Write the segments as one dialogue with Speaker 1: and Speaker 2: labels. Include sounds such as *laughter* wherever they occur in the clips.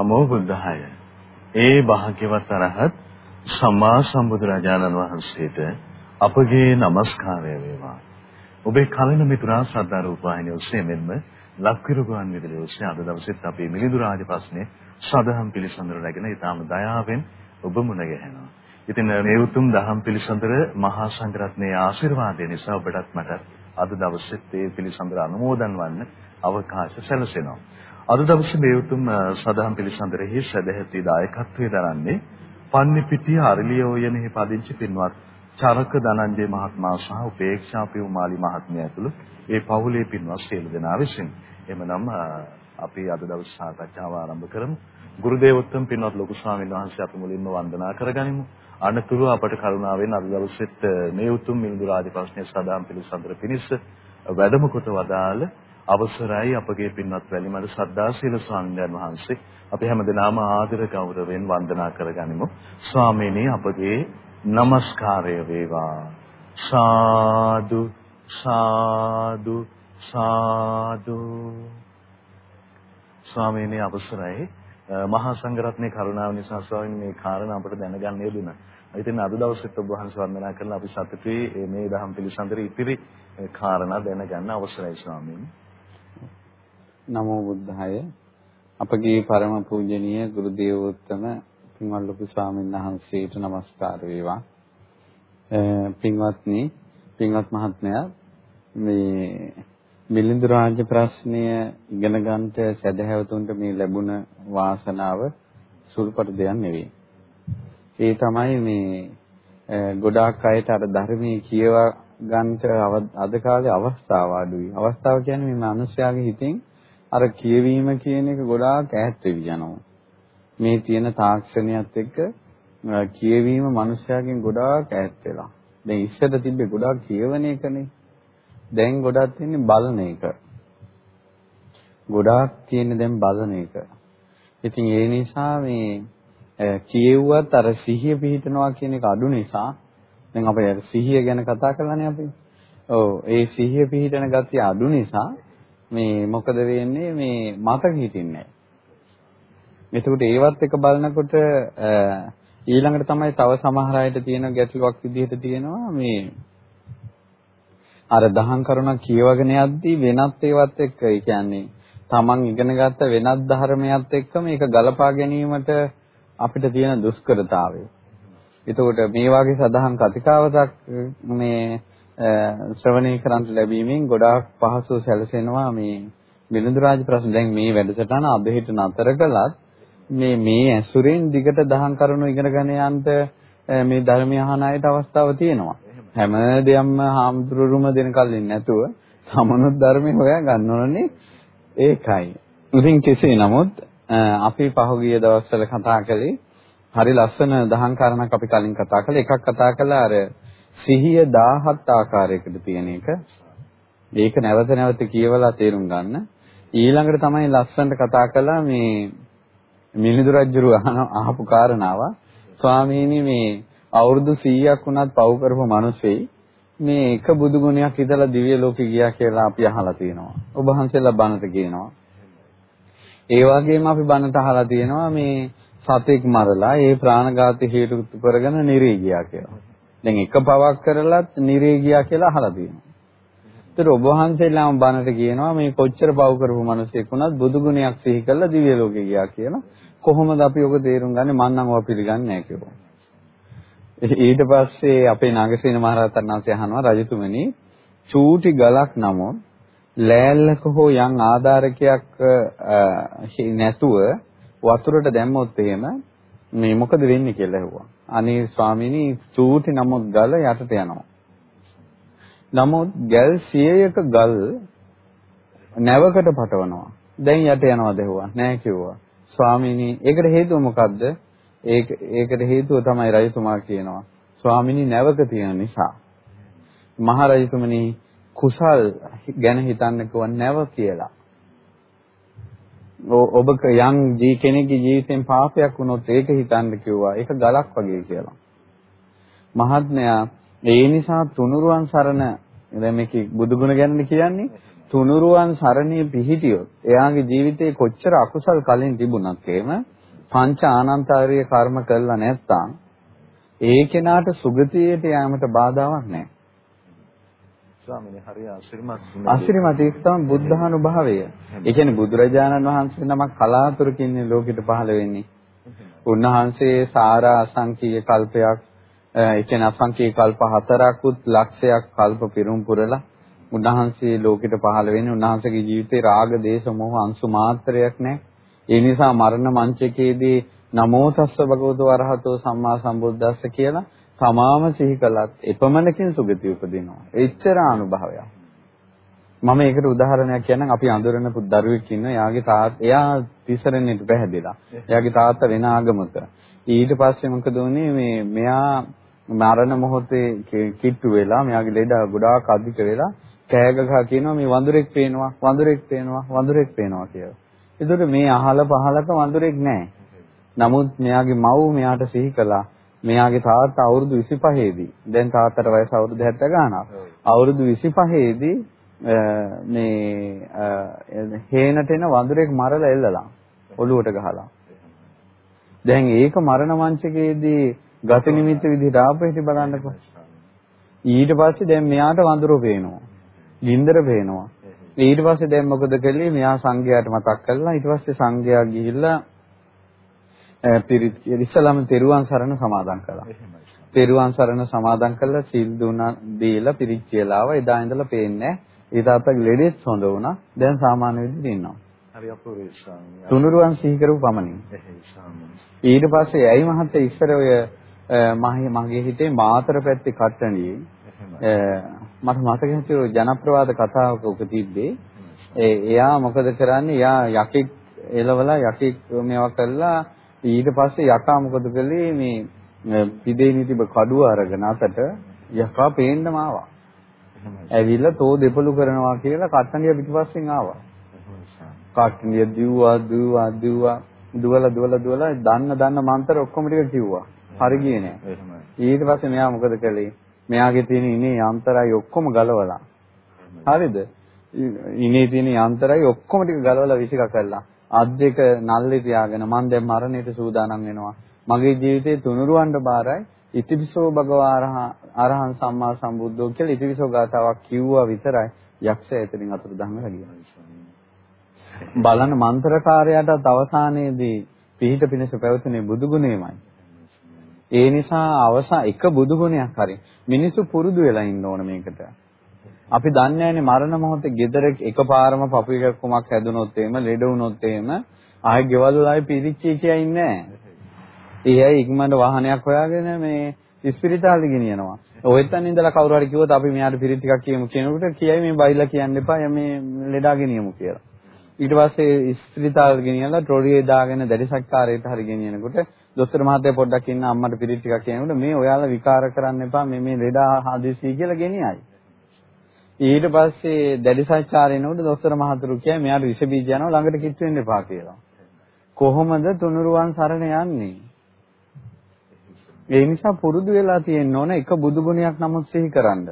Speaker 1: නමෝ බුද්ධාය. ඒ භාග්‍යවත් අරහත් සම්මා සම්බුදුරජාණන් වහන්සේට අපගේ নমස්කාරය වේවා. ඔබේ කලින මිතුරා ශ්‍රද්ධා රූපවාහිනිය ඔස්සේ මෙන්ම ලක්විරු ගුවන් විදුලිය ඔස්සේ අද දවසෙත් අපේ මිලිඳු රාජ ප්‍රශ්නේ සදහම් පිළිසඳර රැගෙන ඊටාම දයාවෙන් ඔබ මුණ ගැහෙනවා. ඉතින් මේ උතුම් දහම් පිළිසඳර මහා සංඝරත්නයේ ආශිර්වාදය නිසා ඔබටත් මට අද දවසෙත් මේ පිළිසඳර අනුමෝදන් වන්න අවකාශ සැලසෙනවා. අද දවසේ මේ උතුම් සදහම් පිළිසඳරෙහි සදැහැති දායකත්වයේ දරන්නේ පන්නිපිටිය අරලියෝයනෙහි පදිංචි පින්වත් චරක ධනංජය මහත්මයා සහ උපේක්ෂා පියුමාලි මහත්මිය ඇතුළු ඒ පවුලේ පින්වත් සියලු දෙනා විසින් එමනම් අපි අද දවස් සාකච්ඡාව ආරම්භ කරමු. ගුරු දේවෝත්තම පින්වත් ලොකු ස්වාමීන් වහන්සේ අපි මුලින්ම වන්දනා කරගනිමු. අනතුරු අපට කරුණාවෙන් අද දවසෙත් මේ උතුම් මිලිඳු රාජ ප්‍රශ්නයේ සදාම් පිළිසඳර පිණිස වැඩම කොට වදාළ අවසරයි අපගේ පින්වත් වැලිමඩ සද්දාශීල ස්වාමීන් වහන්සේ අපි හැමදෙනාම ආදර ගෞරවයෙන් වන්දනා කරගනිමු. ස්වාමීනි අපගේ নমස්කාරය වේවා. සාදු සාදු සාදු ස්වාමීනි අවසරයි මහා සංඝරත්නයේ කරුණාව නිසා ස්වාමීන් මේ කාරණා අපට දැනගන්න යෙදුණා. ඉතින් අද දවසෙත් ඔබ වහන්සේ වන්දනා කරලා අපි සතුටුයි මේ දහම් පිළිසඳරේ ඉතිරි කාරණා දැනගන්න අවසරයි ස්වාමීන්.
Speaker 2: නමෝ බුද්ධාය. අපගේ පරම පූජනීය ගුරු දේවෝත්තම පින්වත් ලොකු ස්වාමීන් වහන්සේට নমස්කාර වේවා. පින්වත්නි, පින්වත් මහත්මයා මේ මිලිඳු රාජ ප්‍රශ්නය ඉගෙන ගන්නට සදහැවතුන්ට මේ ලැබුණ වාසනාව සුළුපටු දෙයක් නෙවෙයි. ඒ තමයි මේ ගොඩාක් අයට අර ධර්මයේ කියවා ගන්නට අද කාලේ අවස්ථාව අඩුයි. අවස්ථාව කියන්නේ මේ මිනිස්යාගේ හිතෙන් අර කියවීම කියන එක ගොඩාක් ඈත් වෙවි යනවා. මේ තියෙන තාක්ෂණයත් එක්ක කියවීම මිනිස්යාගෙන් ගොඩාක් ඈත් වෙලා. දැන් ඉස්සර තිබ්බේ ගොඩාක් කියවන එකනේ. දැන් ගොඩක් තියෙන්නේ බලන එක. ගොඩාක් තියෙන්නේ දැන් බලන එක. ඉතින් ඒ නිසා මේ කියෙව්වත් අර සිහිය පිහිටනවා කියන එක අඩු නිසා දැන් අපි සිහිය ගැන කතා කරලානේ අපි. ඔව් ඒ සිහිය පිහිටන ගතිය අඩු නිසා මේ මොකද වෙන්නේ? මේ මතක හිටින්නේ එතකොට ඒවත් එක බලනකොට ඊළඟට තමයි තව සමහර අයට තියෙන ගැටලුවක් විදිහට තියෙනවා. මේ අර දහම් කරුණක් කියවගෙන යද්දී වෙනත් ඒවත් එක්ක ඒ කියන්නේ Taman ඉගෙන ගත්ත වෙනත් ධර්මයක් එක්ක මේක ගලපා ගැනීමට අපිට තියෙන දුෂ්කරතාවය. එතකොට මේ වගේ සදහම් කතිකාවතක් මේ ශ්‍රවණය කරන්ට ලැබීමෙන් ගොඩාක් පහසු සැලසෙනවා මේ බිලිඳු රාජ ප්‍රශ්න. දැන් මේ වැඩසටහන අද හිට නතර කළත් මේ මේ ඇසුරෙන් දිගට දහම් කරුණු ඉගෙනගෙන යන්න මේ ධර්මය අහන අයට අවස්ථාව තියෙනවා. හැම දෙයක්ම හාමුදුරුවරුම දෙන කලින් නැතුව සමනුත් ධර්මය හොයා ගන්න ඕනේ ඒකයි. ඉතින් කෙසේ නමුත් අපි පහුගිය දවස්වල කතා කළේ හරි ලස්සන දහම් කාරණාවක් අපි කලින් කතා කළා. එකක් කතා කළා අර සිහිය 17 ආකාරයකට තියෙන එක. ඒක නැවත නැවත කියවලා තේරුම් ගන්න. ඊළඟට තමයි ලස්සනට කතා කළා මේ මිලිඳු රජුරු අහපු කාරණාව. ස්වාමීනි මේ අවුරුදු 100ක් වුණත් පව් කරපු මිනිස්සෙයි මේ එක බුදු ගුණයක් ඉඳලා දිව්‍ය ලෝකෙ ගියා කියලා අපි අහලා තියෙනවා. ඔබ වහන්සේලා බණට කියනවා. ඒ වගේම අපි බණට අහලා තියෙනවා මේ සතෙක් මරලා ඒ ප්‍රාණඝාතය හේතු කරගෙන නිරේ ගියා කියලා. දැන් එක පවක් කරලත් නිරේ ගියා කියලා අහලා තියෙනවා. ඒතර ඔබ වහන්සේලාම බණට කියනවා මේ කොච්චර පව කරපු මිනිසෙක් වුණත් බුදු ගුණයක් සිහි කරලා දිව්‍ය ලෝකේ ගියා කියලා. කොහොමද අපි ඔබ තේරුම් ගන්නේ මං නම් ඔබ පිළිගන්නේ නැහැ කියලා. ඊට පස්සේ අපේ නාගසේන මහරහතන් වහන්සේ අහනවා රජතුමනි චූටි ගලක් නමුත් ලෑල්ලක හෝ යම් ආධාරකයක් නැතුව වතුරට දැම්මොත් එහෙම මේ මොකද වෙන්නේ කියලා ඇහුවා. අනේ ස්වාමීනි චූටි නමුත් ගල යටට යනවා. නමුත් ගල් 100ක ගල් නැවකට පටවනවා. දැන් යට යනවද ඇහුවා. නෑ කිව්වා. ස්වාමීනි ඒකට හේතුව මොකද්ද? ඒක ඒකට හේතුව තමයි රජතුමා කියනවා. ස්වාමීනි නැවක තියෙන නිසා. මහරජතුමනි කුසල් ගැන හිතන්න කිව්වා නැව කියලා. ඔබ යම් ජී කෙනෙක්ගේ ජීවිතෙන් පාපයක් වුණොත් ඒක හිතන්න කිව්වා. ඒක ගලක් වගේ කියලා. මහත්මයා ඒ නිසා තුනුරුවන් සරණ දැන් මේක බුදුගුණ ගැන කියන්නේ තුනුරුවන් සරණිය පිහිටියොත් එයාගේ ජීවිතේ කොච්චර අකුසල් කලින් තිබුණත් එහෙම පංච ආනන්තාරිය කර්ම කළා නැත්නම් ඒ කෙනාට සුගතියට යාමට බාධාවක් නැහැ.
Speaker 1: ස්වාමීනි හරිය අසිරිමත්
Speaker 2: අසිරිමත් ඒක තමයි බුද්ධානුභාවය. ඒ කියන්නේ බුදුරජාණන් වහන්සේ නමක් කලාතුරකින් ලෝකෙට පහළ වෙන්නේ. උන්වහන්සේ සාරා අසංකීය කල්පයක් ඒ කියන්නේ අසංකීය කල්ප හතරකුත් ලක්ෂයක් කල්ප පිරුම් පුරලා උන්වහන්සේ ලෝකෙට පහළ වෙන්නේ උන්වහන්සේගේ ජීවිතේ රාග දේශ මොහ අංශු මාත්‍රයක් නැහැ. ඒ නිසා මරණ මංචකයේදී නමෝ තස්ස භගවතු වරහතෝ සම්මා සම්බුද්දස්ස කියලා තමාම සිහි කළත් එපමණකින් සුගති උපදිනවා. එච්චර අනුභවයක්. මම ඒකට උදාහරණයක් කියන්නම් අපි අඳුරන දරුවෙක් ඉන්න එයාගේ තාත් එයා තිසරණෙට පැහැදිලා. එයාගේ තාත්තා වෙන ආගමක. ඊට පස්සේ මොකද වුනේ මේ මෙයා මරණ මොහොතේ කිට්ටු වෙලා මෙයාගේ ලෙඩ ගොඩාක් අධික වෙලා කෑග ගහ කියනවා මේ වඳුරෙක් පේනවා වඳුරෙක් පේනවා වඳුරෙක් පේනවා කියලා. ඒතකොට මේ අහල පහලක වඳුරෙක් නැහැ. නමුත් මෙයාගේ මව් මෙයාට සිහි කළා මෙයාගේ තාත්තා අවුරුදු 25 දී දැන් තාත්තට වයස අවුරුදු 70 ගාණක්. අවුරුදු 25 දී මේ හේනට එන වඳුරෙක් මරලා එල්ලලා ඔළුවට ගහලා. දැන් ඒක මරණ මංචකයේදී ගත නිමිත්ත විදිහට ආපු හැටි බලන්නකෝ. ඊට පස්සේ දැන් මෙයාට වඳුරෝ පේනවා. ගින්දර පේනවා. ඊට පස්සේ දැන් මොකද කළේ? මෙයා සංඝයාට මතක් කළා. ඊට පස්සේ සංඝයා ගිහිල්ලා පිරිත් ඉස්සලම තෙරුවන් සරණ සමාදන් කළා. තෙරුවන් සරණ සමාදන් කළා සීල් දුන්නා දීලා පිරිත් කියලා ආවා. එදා ඉඳලා පේන්නේ ඒ තාත්තගේ ලෙඩෙත් හොඳ වුණා. දැන් සාමාන්‍ය විදිහට ඉන්නවා.
Speaker 1: හරි අපූර්වයි ස්වාමී.
Speaker 2: තුනුරුවන් සිහි කරපු පමණින්. ඊට පස්සේ ඇයි මහත්තයා ඉස්සර ඔය මගේ හිතේ මාතර පැත්තේ කට්ටනියේ මට මතක හිටියෝ ජනප්‍රවාද කතාවක උක තිබ්බේ. එයා මොකද කරන්නේ? එයා යකෙක් එලවලා යකෙක් මේවා කළා ඊට පස්සේ යකා මොකද කළේ මේ පිදේනි තිබ කඩුව අරගෙන අතට යකා පේන්නම ආවා. ඇවිල්ලා තෝ දෙපළු කරනවා කියලා කට්ටනිය පිටිපස්සෙන් ආවා. කට්ටනිය දිව්වා දිව්වා දිව්වා දුවලා දුවලා දුවලා දන්න දන්න මන්තර ඔක්කොම ටික කිව්වා. හරි ගියේ නෑ. ඊට පස්සේ මෙයා මොකද කළේ? මෙයාගේ තියෙන ඉනේ යන්ත්‍රය ඔක්කොම ගලවලා. හරිද? ඉනේ තියෙන යන්ත්‍රය ඔක්කොම ටික ගලවලා විසික කළා. අත් දෙක නල්ලේ තියාගෙන මම දැන් මරණයට සූදානම් වෙනවා. මගේ ජීවිතේ තුනුරුවන්ට බාරයි. ඉතිවිසෝ භගවා අරහං සම්මා සම්බුද්ධෝ කියලා ඉතිවිසෝ ගාතාවක් කිව්වා විතරයි යක්ෂයා එතනින් අතුරුදහන් වෙලා ගියා. බලන්න මන්ත්‍රකාරයාටත් අවසානයේදී පිහිට පිණිස පැවතුනේ බුදුගුණේමයි. ඒ නිසා අවසා එක බුදුගුණයක් හරි මිනිස්සු පුරුදු වෙලා ඉන්න ඕන මේකට. අපි දන්නේ නැහැනේ මරණ මොහොතේ gedara එකපාරම පපු එකක්කමක් හැදුනොත් එහෙම ලෙඩ වුණොත් එහෙම ආයෙ ගෙවල් වල ආයෙ පිරිච්චි කියා ඉන්නේ නැහැ. ඒ අය ඉක්මනට වාහනයක් හොයාගෙන මේ ඉස්පිරිතාලෙ ගෙනියනවා. ඔහෙත්තන් ඉඳලා කවුරු හරි කිව්වොත් අපි මෙයාට පිරිත් ටිකක් කියමු කියනකොට කියයි මේ බයිලා කියන්න එපා මේ ලෙඩා ගෙනියමු කියලා. ඊට පස්සේ ඉස්පිරිතාලෙ ගෙනියලා ට්‍රොලියේ දාගෙන දැඩිසක්කාරයට හරි ගෙනියනකොට දොස්තර මහත්තයා පොඩ්ඩක් ඉන්න අම්මට පිරිත් ටිකක් කියනකොට මේ ඔයාලා විකාර කරන්න එපා මේ මේ ලෙඩා හදිසි කියලා ගෙනියයි. ඊට පස්සේ දැඩි සංචාරේනකොට දොස්තර මහතුරු කියයි මෙයාට විස බීජ යනවා ළඟට කිට්ටු වෙන්න එපා කියලා. කොහොමද තුනුරුවන් සරණ යන්නේ? ඒ නිසා පුරුදු වෙලා තියෙන්න ඕන එක බුදු ගුණයක් නමුත් සිහි කරන්න.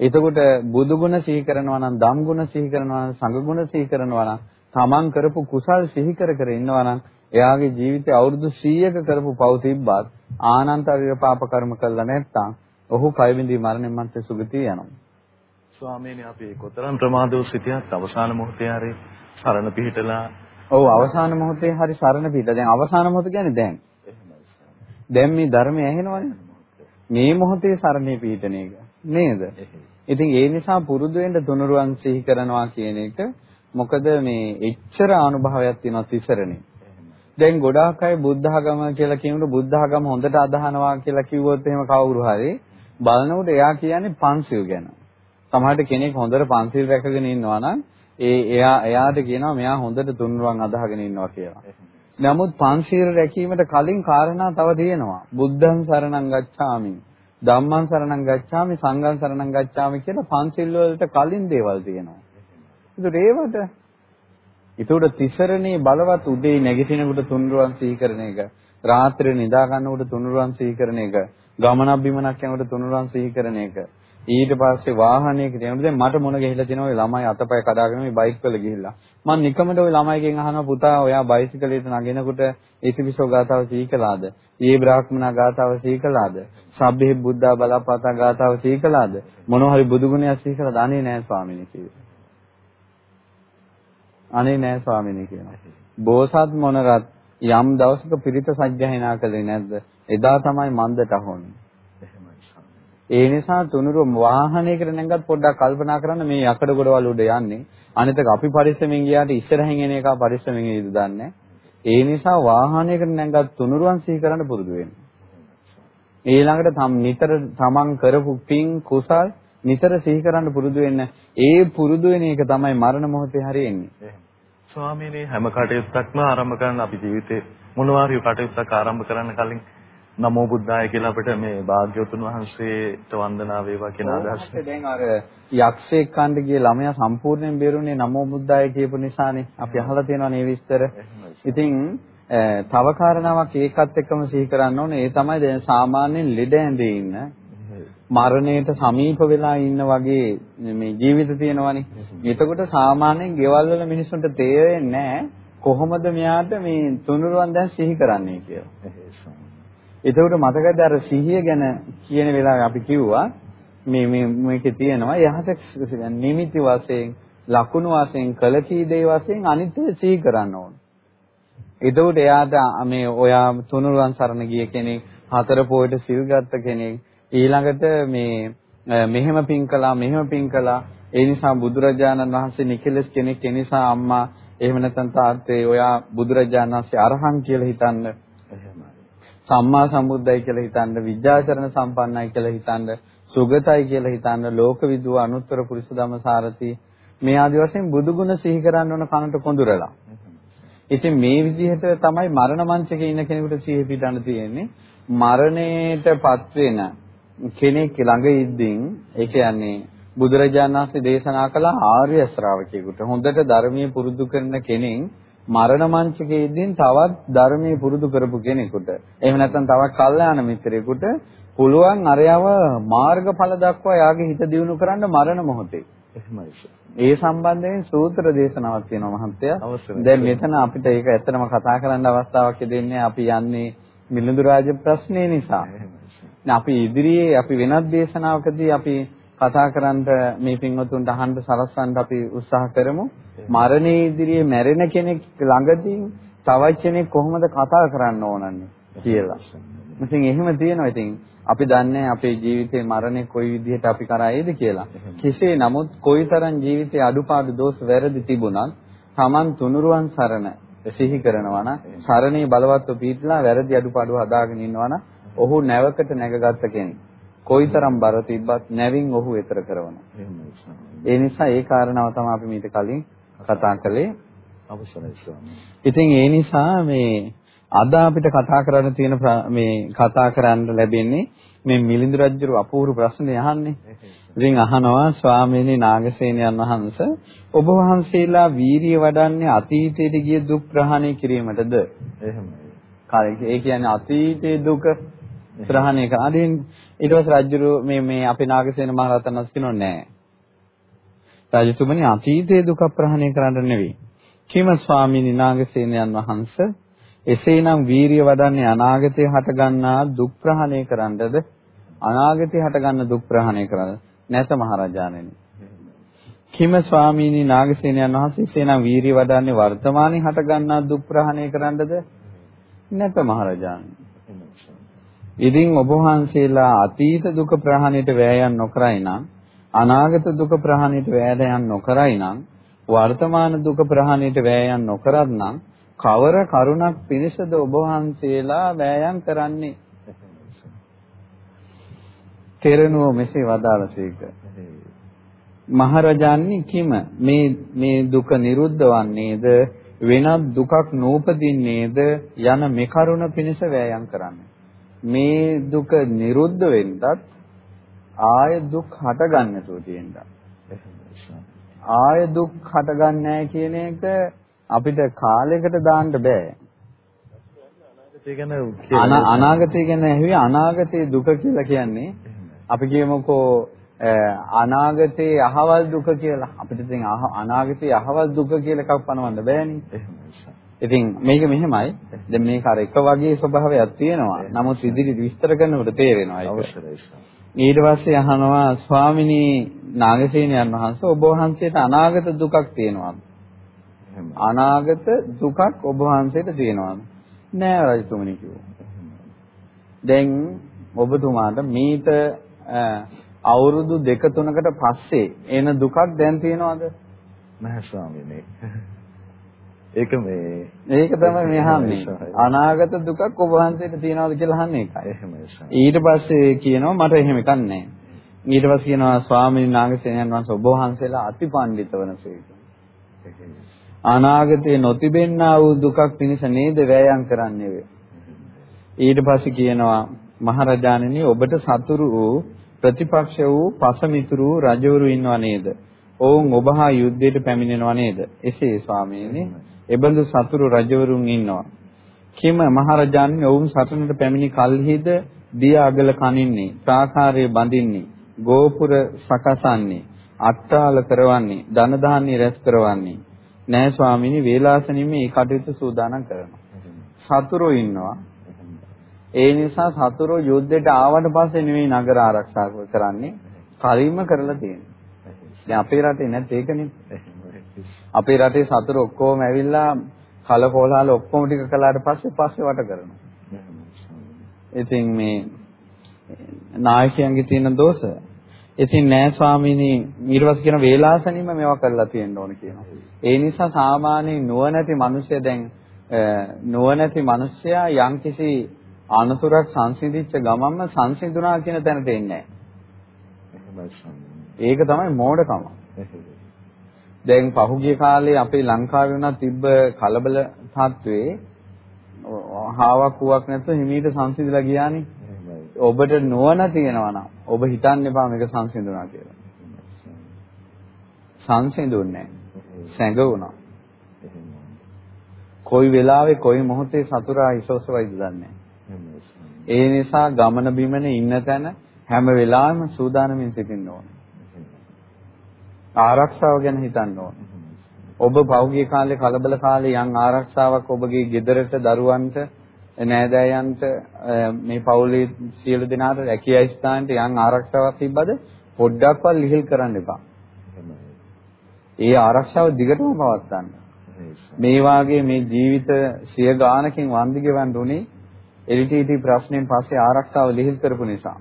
Speaker 2: එතකොට බුදු ගුණ සිහි කරනවා නම් ධම් ගුණ සිහි කරනවා නම් සංඝ ගුණ සිහි කරනවා නම් තමන් කරපු කුසල් සිහි කර කර ඉන්නවා නම් එයාගේ ජීවිතේ අවුරුදු 100ක කරපු පව් තිබ්බත් ආනන්තරිය පාප කර්ම කළා නැත්නම් ඔහු කය විඳී මරණයන් මන්ට සුගතිය යනවා.
Speaker 1: ස්වාමීනි අපි කොතරම් ප්‍රමාදව සිටියත් අවසාන මොහොතේ හරි සරණ පිහිටලා.
Speaker 2: ඔව් අවසාන මොහොතේ හරි සරණ පිහිටලා. දැන් අවසාන මොහොත කියන්නේ දැන්. දැන් මේ ධර්මය ඇහෙනවනේ. මේ මොහොතේ සරණේ පිහිටන එක. නේද? ඉතින් ඒ නිසා පුරුදු වෙන්න තුනුරුවන් සිහි කරනවා කියන එක මොකද මේ එච්චර අනුභවයක් තියෙනවා තිසරණේ දැන් ගොඩාක් අය බුද්ධ ආගම කියලා කියනකොට බුද්ධ ආගම හොඳට අදහනවා කියලා කිව්වොත් එහෙම කවුරු හරි බලනකොට එයා කියන්නේ පන්සිල් ගැන සමහරට කෙනෙක් හොඳට පන්සිල් රැකගෙන ඉන්නවා නම් ඒ එයා එයාට කියනවා මෙයා හොඳට තුන්රුවන් අදහගෙන ඉන්නවා කියලා. නමුත් පන්සිල් රැකීමට කලින් කාරණා තව තියෙනවා. බුද්ධං සරණං ගච්ඡාමි. ධම්මං සරණං ගච්ඡාමි සංඝං සරණං ගච්ඡාමි කියලා පන්සිල් වලට කලින් දේවල් තියෙනවා. ඒකට ඒවට ඒකට තිසරණේ බලවත් උදේ නැගිටිනකොට තුන්රුවන් සිහි කරන එක රාත්‍රියේ නිදා ගන්නකොට තුනුරුවන් සිහි කරන එක ගමනක් බිමනක් යනකොට තුනුරුවන් සිහි කරන එක ඊට පස්සේ වාහනයක යනකොට දැන් මට මොන ගිහිල්ලා තියෙනවා ඔය ළමයි අතපය කඩාගෙන මේ බයික් වල ගිහිල්ලා. මම නිකමට ඔය ළමයිගෙන් අහනවා පුතා ඔයා බයිසිකලෙට නගිනකොට ඉතිවිසෝ ගාතාව සීකලාද? ඊ බ්‍රාහ්මනා ගාතාව සීකලාද? සබ්බේ බුද්ධා බලාපාතා ගාතාව සීකලාද? මොනවා හරි බුදු ගුණයක් සීකලාද? අනේ නෑ ස්වාමීනි කිව්වා. අනේ නෑ ස්වාමීනි කියනවා. බෝසත් මොනරත් යම් දවසක පිරිත සජ්ජායනා කළේ නැද්ද? එදා තමයි මන්දට අහෝන්නේ. ඒ නිසා තුනුරු වාහනයකට නැංගත් පොඩ්ඩක් කල්පනා කරන්න මේ යකඩ ගොඩවල් උඩ යන්නේ. අනිතක අපි පරිස්සමෙන් ගියාට ඉස්සරහින් එන එක පරිස්සමෙන් ඉද දන්නේ. ඒ නිසා වාහනයකට නැංගත් තුනුරුවන් සිහි කරන්න පුරුදු වෙන්න. ඊළඟට තම නිතර තමන් කරපු පින් කුසල් නිතර සිහි කරන්න පුරුදු වෙන්න. ඒ පුරුදු වෙන එක තමයි මරණ මොහොතේ හරියන්නේ.
Speaker 1: ස්වාමීනි හැම කටයුත්තක්ම ආරම්භ කරන්න අපි ජීවිතේ මොනවාරි කටයුත්තක් ආරම්භ කරන්න කලින් නමෝ බුද්ධාය කියලා අපිට මේ භාග්‍යවතුන් වහන්සේට වන්දනා වේවා කියන අදහස.
Speaker 2: දැන් අර යක්ෂයෙක් කන්ද ගිය ළමයා සම්පූර්ණයෙන් බේරුනේ නමෝ බුද්ධාය කියපු නිසානේ. අපි අහලා තියෙනවා මේ විස්තර. ඉතින් තව කාරණාවක් ඒකත් එක්කම සිහි කරන්න ඕනේ. ඒ තමයි දැන් සාමාන්‍යයෙන් ලෙඩ ඇඳේ ඉන්න මරණයට සමීප වෙලා ඉන්න වගේ මේ ජීවිත තියෙනවනේ. එතකොට සාමාන්‍යයෙන් ගෙවල් වල මිනිස්සුන්ට තේරෙන්නේ නැහැ කොහොමද මෙයාට මේ තුනුරුවන් දැන් සිහි කරන්නේ කියලා. එතකොට මතකද අර සිහිය ගැන කියන වෙලාවේ අපි කිව්වා මේ මේ මේකේ තියෙනවා යහස නිමිති වශයෙන් ලකුණු වශයෙන් කලකී දේ වශයෙන් අනිත්‍ය සිහි කරන්න ඕන. එතකොට එයාට මේ ඔයා තුනුරුවන් සරණ ගිය කෙනෙක් හතර පොයට සිල් ගත්ත කෙනෙක් ඊළඟට මේ මෙහෙම පින් කළා මෙහෙම පින් කළා ඒ නිසා බුදුරජාණන් වහන්සේ නිකලස් කෙනෙක් ඒ නිසා අම්මා එහෙම නැත්නම් තාත්තේ ඔයා බුදුරජාණන් වහන්සේ අරහන් කියලා හිතන්න සම්මා සම්බුද්දයි කියලා හිතන්න විද්‍යාචරණ සම්පන්නයි කියලා හිතන්න සුගතයි කියලා හිතන්න ලෝකවිදු අනුත්තර පුරිස ධම්මසාරති මේ ආදි වශයෙන් බුදු ගුණ සිහි කරන්න ඕන කනට කොඳුරලා. ඉතින් මේ විදිහට තමයි මරණ මංචකේ ඉන්න කෙනෙකුට සිහි පිටන්න තියෙන්නේ. මරණයටපත් වෙන කෙනෙක් ළඟ ඉද්දින් ඒ කියන්නේ බුදුරජාණන් වහන්සේ දේශනා කළ ආර්ය ශ්‍රාවකයෙකුට හොඳට ධර්මයේ පුරුදු කරන කෙනෙක් මරණ මංචකයේදීන් තවත් ධර්මයේ පුරුදු කරපු කෙනෙකුට එහෙම නැත්නම් තවත් කල්යාණ මිත්‍රයෙකුට පුළුවන් අරයව මාර්ගඵල දක්වා යාගේ හිත දියුණු කරන්න මරණ මොහොතේ
Speaker 1: එහෙමයි
Speaker 2: ඒ සම්බන්ධයෙන් සූත්‍ර දේශනාවක් තියෙනවා මහත්තයා. දැන් මෙතන අපිට ඒක ඇත්තටම කතා කරන්න අවස්ථාවක් දෙන්නේ අපි යන්නේ මිලිඳු රාජ ප්‍රශ්නේ නිසා. අපි ඉදිරියේ අපි වෙනත් දේශනාවකදී අපි කතා කරන්න මේ පින්වතුන්ට අහන්න සලස්වන්න අපි උත්සාහ කරමු. මරණයේ ඉදිරියේ මැරෙන කෙනෙක් ළඟදී තවත් කෙනෙක් කොහොමද කතා කරන්න ඕනන්නේ කියලා. ඉතින් එහෙම තියෙනවා. ඉතින් අපි දන්නේ අපේ ජීවිතේ මරණය කොයි විදිහට අපි කරා එයිද කියලා. කෙසේ නමුත් කොයිතරම් ජීවිතේ අඩුපාඩු දෝෂ වැරදි තිබුණත් Taman තුනුරුවන් සරණ සිහි කරනවා නම් සරණේ බලවත්ව පිටලා වැරදි අඩුපාඩු හදාගෙන ඉන්නවා නම් ඔහු නැවකට නැගගත්ත කෙනෙක්. කොයිතරම් බර තිබ්බත් නැවින් ඔහු ඈතර කරනවා. ඒ නිසා ඒ කාරණාව තමයි අපි මීට කලින් කතා කළේ.
Speaker 1: අවසරයි ස්වාමී.
Speaker 2: ඉතින් ඒ නිසා මේ අද අපිට කතා කරන්න තියෙන මේ කතා කරන්න ලැබෙන්නේ මේ මිලිඳු රජුගේ අපූර්ව ප්‍රශ්නේ අහන්නේ. ඉතින් අහනවා ස්වාමීනි නාගසේනයන් වහන්සේ ඔබ වහන්සේලා වීරිය වඩන්නේ අතීතයට ගිය දුක් ප්‍රහාණය කිරීමටද?
Speaker 1: එහෙමයි.
Speaker 2: ඒ කියන්නේ අතීතයේ දුක *laughs* ප්‍රහාණය කරන. අදින් ඊට පස්සේ රජුරු මේ මේ අපේ නාගසේන මහ රහතන් වහන්සේ කියනවා නෑ. රජතුමනි අතීතයේ දුක ප්‍රහාණය කරන්න නෙවෙයි. කිම ස්වාමීනි නාගසේනයන් වහන්සේ එසේනම් වීරිය වඩන්නේ අනාගතයේ හටගන්නා දුක් ප්‍රහාණය කරන්නද අනාගතයේ හටගන්න දුක් ප්‍රහාණය කරන්නද නැත මහරජාණෙනි. කිම ස්වාමීනි නාගසේනයන් වහන්සේ එසේනම් වීරිය වඩන්නේ වර්තමානයේ හටගන්නා දුක් ප්‍රහාණය කරන්නද නැත මහරජාණෙනි. ඉතින් ඔබ වහන්සේලා අතීත දුක ප්‍රහාණයට වෑයම් නොකරයි නම් අනාගත දුක ප්‍රහාණයට වෑයම් නොකරයි නම් වර්තමාන දුක ප්‍රහාණයට වෑයම් නොකරත් නම් කවර කරුණක් පිණිසද ඔබ වහන්සේලා වෑයම් කරන්නේ? තෙරණුව මෙසේ වදාළසේක මහරජාණනි කිම මේ මේ දුක නිරුද්ධ වන්නේද? වෙනත් දුකක් නූපදින්නේද? යන මේ කරුණ පිණිස වෑයම් කරන්නේ. මේ දුක නිරුද්ධ වෙන්නත් ආය දුක් හටගන්න නැතුව තියෙන්න. ආය දුක් හටගන්නේ නැහැ කියන එක අපිට කාලයකට දාන්න බෑ. අනාගතය ගැන ඇහුවේ අනාගතයේ දුක කියලා කියන්නේ අපි කියමුකෝ අනාගතේ අහවල් දුක කියලා අපිට ඉතින් අනාගතේ අහවල් දුක කියලා එකක් පනවන්න බෑනේ. ඉතින් මේක මෙහෙමයි. දැන් මේක අර එක වගේ ස්වභාවයක් තියෙනවා. නමුත් ඉදිරි විස්තර කරනකොට තේරෙනවා ඒක. අවශ්‍යයි. ඊට පස්සේ අහනවා ස්වාමිනී නාගසේනයන් වහන්සේ ඔබ වහන්සේට අනාගත දුකක් තියෙනවද? අනාගත දුකක් ඔබ වහන්සේට තියෙනවද? නෑ රජතුමනි කිව්වා. දැන් ඔබතුමාට මීට අවුරුදු දෙක තුනකට පස්සේ එන දුකක් දැන් තියෙනවද?
Speaker 1: නැහැ ස්වාමීනි. ඒක මේ
Speaker 2: ඒක තමයි මේ අහන්නේ. අනාගත දුකක් ඔබ වහන්සේට තියනවාද කියලා අහන්නේ ඒකයි. එහෙමයි. ඊට පස්සේ කියනවා මට එහෙම එකක් නැහැ. ඊට පස්සේ කියනවා ස්වාමීන් වහන්සේයන් වහන්සේ ඔබ වහන්සේලා අතිපණ්ඩිත වනසේක. අනාගතේ නොතිබෙන්නා වූ දුකක් පිණිස නේද වෑයම් කරන්නේ ඊට පස්සේ කියනවා මහරජාණෙනි ඔබට සතුරු වූ ප්‍රතිපක්ෂ වූ පසමිතුරු රජවරු ඉන්නව නේද? ඔවුන් ඔබ හා යුද්ධයට පැමිණෙනව නේද? එසේ ස්වාමීනි එබඳු සතුරු රජවරුන් ඉන්නවා. කිම මහරජාණන් ඔවුන් සටනට පැමිණි කල්හිද දිය අගල කනින්නේ, ප්‍රාකාරයේ බඳින්නේ, ගෝපුර සකසන්නේ, අට්ටාල කරවන්නේ, ධන ධාන්‍ය රැස් කරවන්නේ. නෑ ස්වාමීනි වේලාසනින් මේ කටයුතු සූදානම් කරනවා. සතුරෝ ඉන්නවා. ඒ නිසා සතුරෝ යුද්ධයට ආවට පස්සේ නෙවෙයි නගර ආරක්ෂා කරන්නේ. කලින්ම කරලා තියෙනවා. දැන් අපේ රටේ නැත් ඒකනේ. අපේ රටේ සතුරු ඔක්කොම ඇවිල්ලා කලකෝලහල ඔක්කොම ටික කළාට පස්සේ පස්සේ වට කරනවා. ඉතින් මේ නායකයන්ගේ තියෙන දෝෂ. ඉතින් නෑ ස්වාමීනි ඊට කියන වේලාසනින්ම මේවා කරලා තියෙන්න ඕන කියනවා. ඒ නිසා සාමාන්‍ය නුවණැති මිනිස්සු දැන් නුවණැති මිනිස්සයා යම්කිසි අනතුරක් සංසිඳිච්ච ගමන්ම සංසිඳුණා කියන තැනට එන්නේ නෑ. ඒක තමයි මෝඩකම. දැන් පහුගිය කාලේ අපේ ලංකාවේ වුණා තිබ්බ කලබල තත්ත්වේ හාවක් කුවක් නැතුව හිමීට සංසිඳලා ගියානේ. ඔබට නුවණ තියෙනවා නම් ඔබ හිතන්න එපා මේක සංසිඳුණා කියලා. සංසිඳුන්නේ නැහැ. සැඟවුණා. කොයි වෙලාවෙ කොයි මොහොතේ සතුරා හිසෝසවයිද දන්නේ ඒ නිසා ගමන බිමන ඉන්න තැන හැම වෙලාවෙම සූදානමින් සිටින්න ඕනේ. ආරක්ෂාව ගැන හිතන්න ඕන. ඔබ පෞගිය කාලේ කලබල කාලේ යම් ආරක්ෂාවක් ඔබගේ ගෙදරට දරුවන්ට නෑදෑයන්ට මේ පවුලේ සියලු දෙනාට රැකියා ස්ථානට යම් ආරක්ෂාවක් තිබ්බද පොඩ්ඩක්වත් ලිහිල් කරන්න එපා. ඒ ආරක්ෂාව දිගටම පවත්වන්න. මේ වාගේ මේ ජීවිත සිය ගානකින් වන්දි ගෙවන්න උනේ LTT ප්‍රශ්නෙන් පස්සේ ආරක්ෂාව ලිහිල් කරපු නිසා.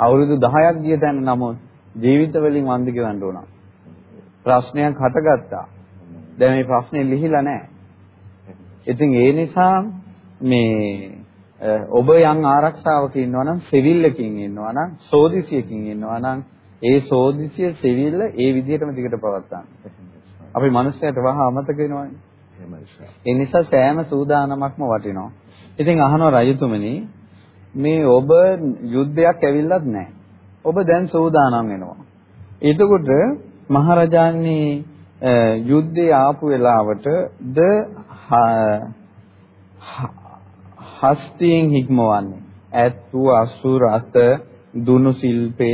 Speaker 2: අවුරුදු 10ක් ගිය තැන නමුත් ජීවිත වලින් වන්දි ගෙවන්න උනා. ප්‍රශ්නයක් හටගත්තා. දැන් මේ ප්‍රශ්නේ ලිහිලා නැහැ. ඉතින් ඒ නිසා මේ ඔබ යම් ආරක්ෂාවක ඉන්නවා නම් සිවිල්ලකින් ඉන්නවා නම් සෝදිසියකින් ඉන්නවා නම් ඒ සෝදිසිය සිවිල්ල ඒ විදිහටම දිගට පවත්වා අපි මිනිස්සුන්ට වහා අමතක වෙනවානේ. ඒ නිසා සෑම සූදානමක්ම වටිනවා. ඉතින් අහනවා රජතුමනි මේ ඔබ යුද්ධයක් ඇවිල්ලත් නැහැ. ඔබ දැන් සූදානම් වෙනවා. එතකොට මහරජාණන් යුද්ධේ ආපු වෙලාවට ද හස්තියෙන් හික්මවන්නේ. ඇත්තු අසුර අත දුනු ශිල්පය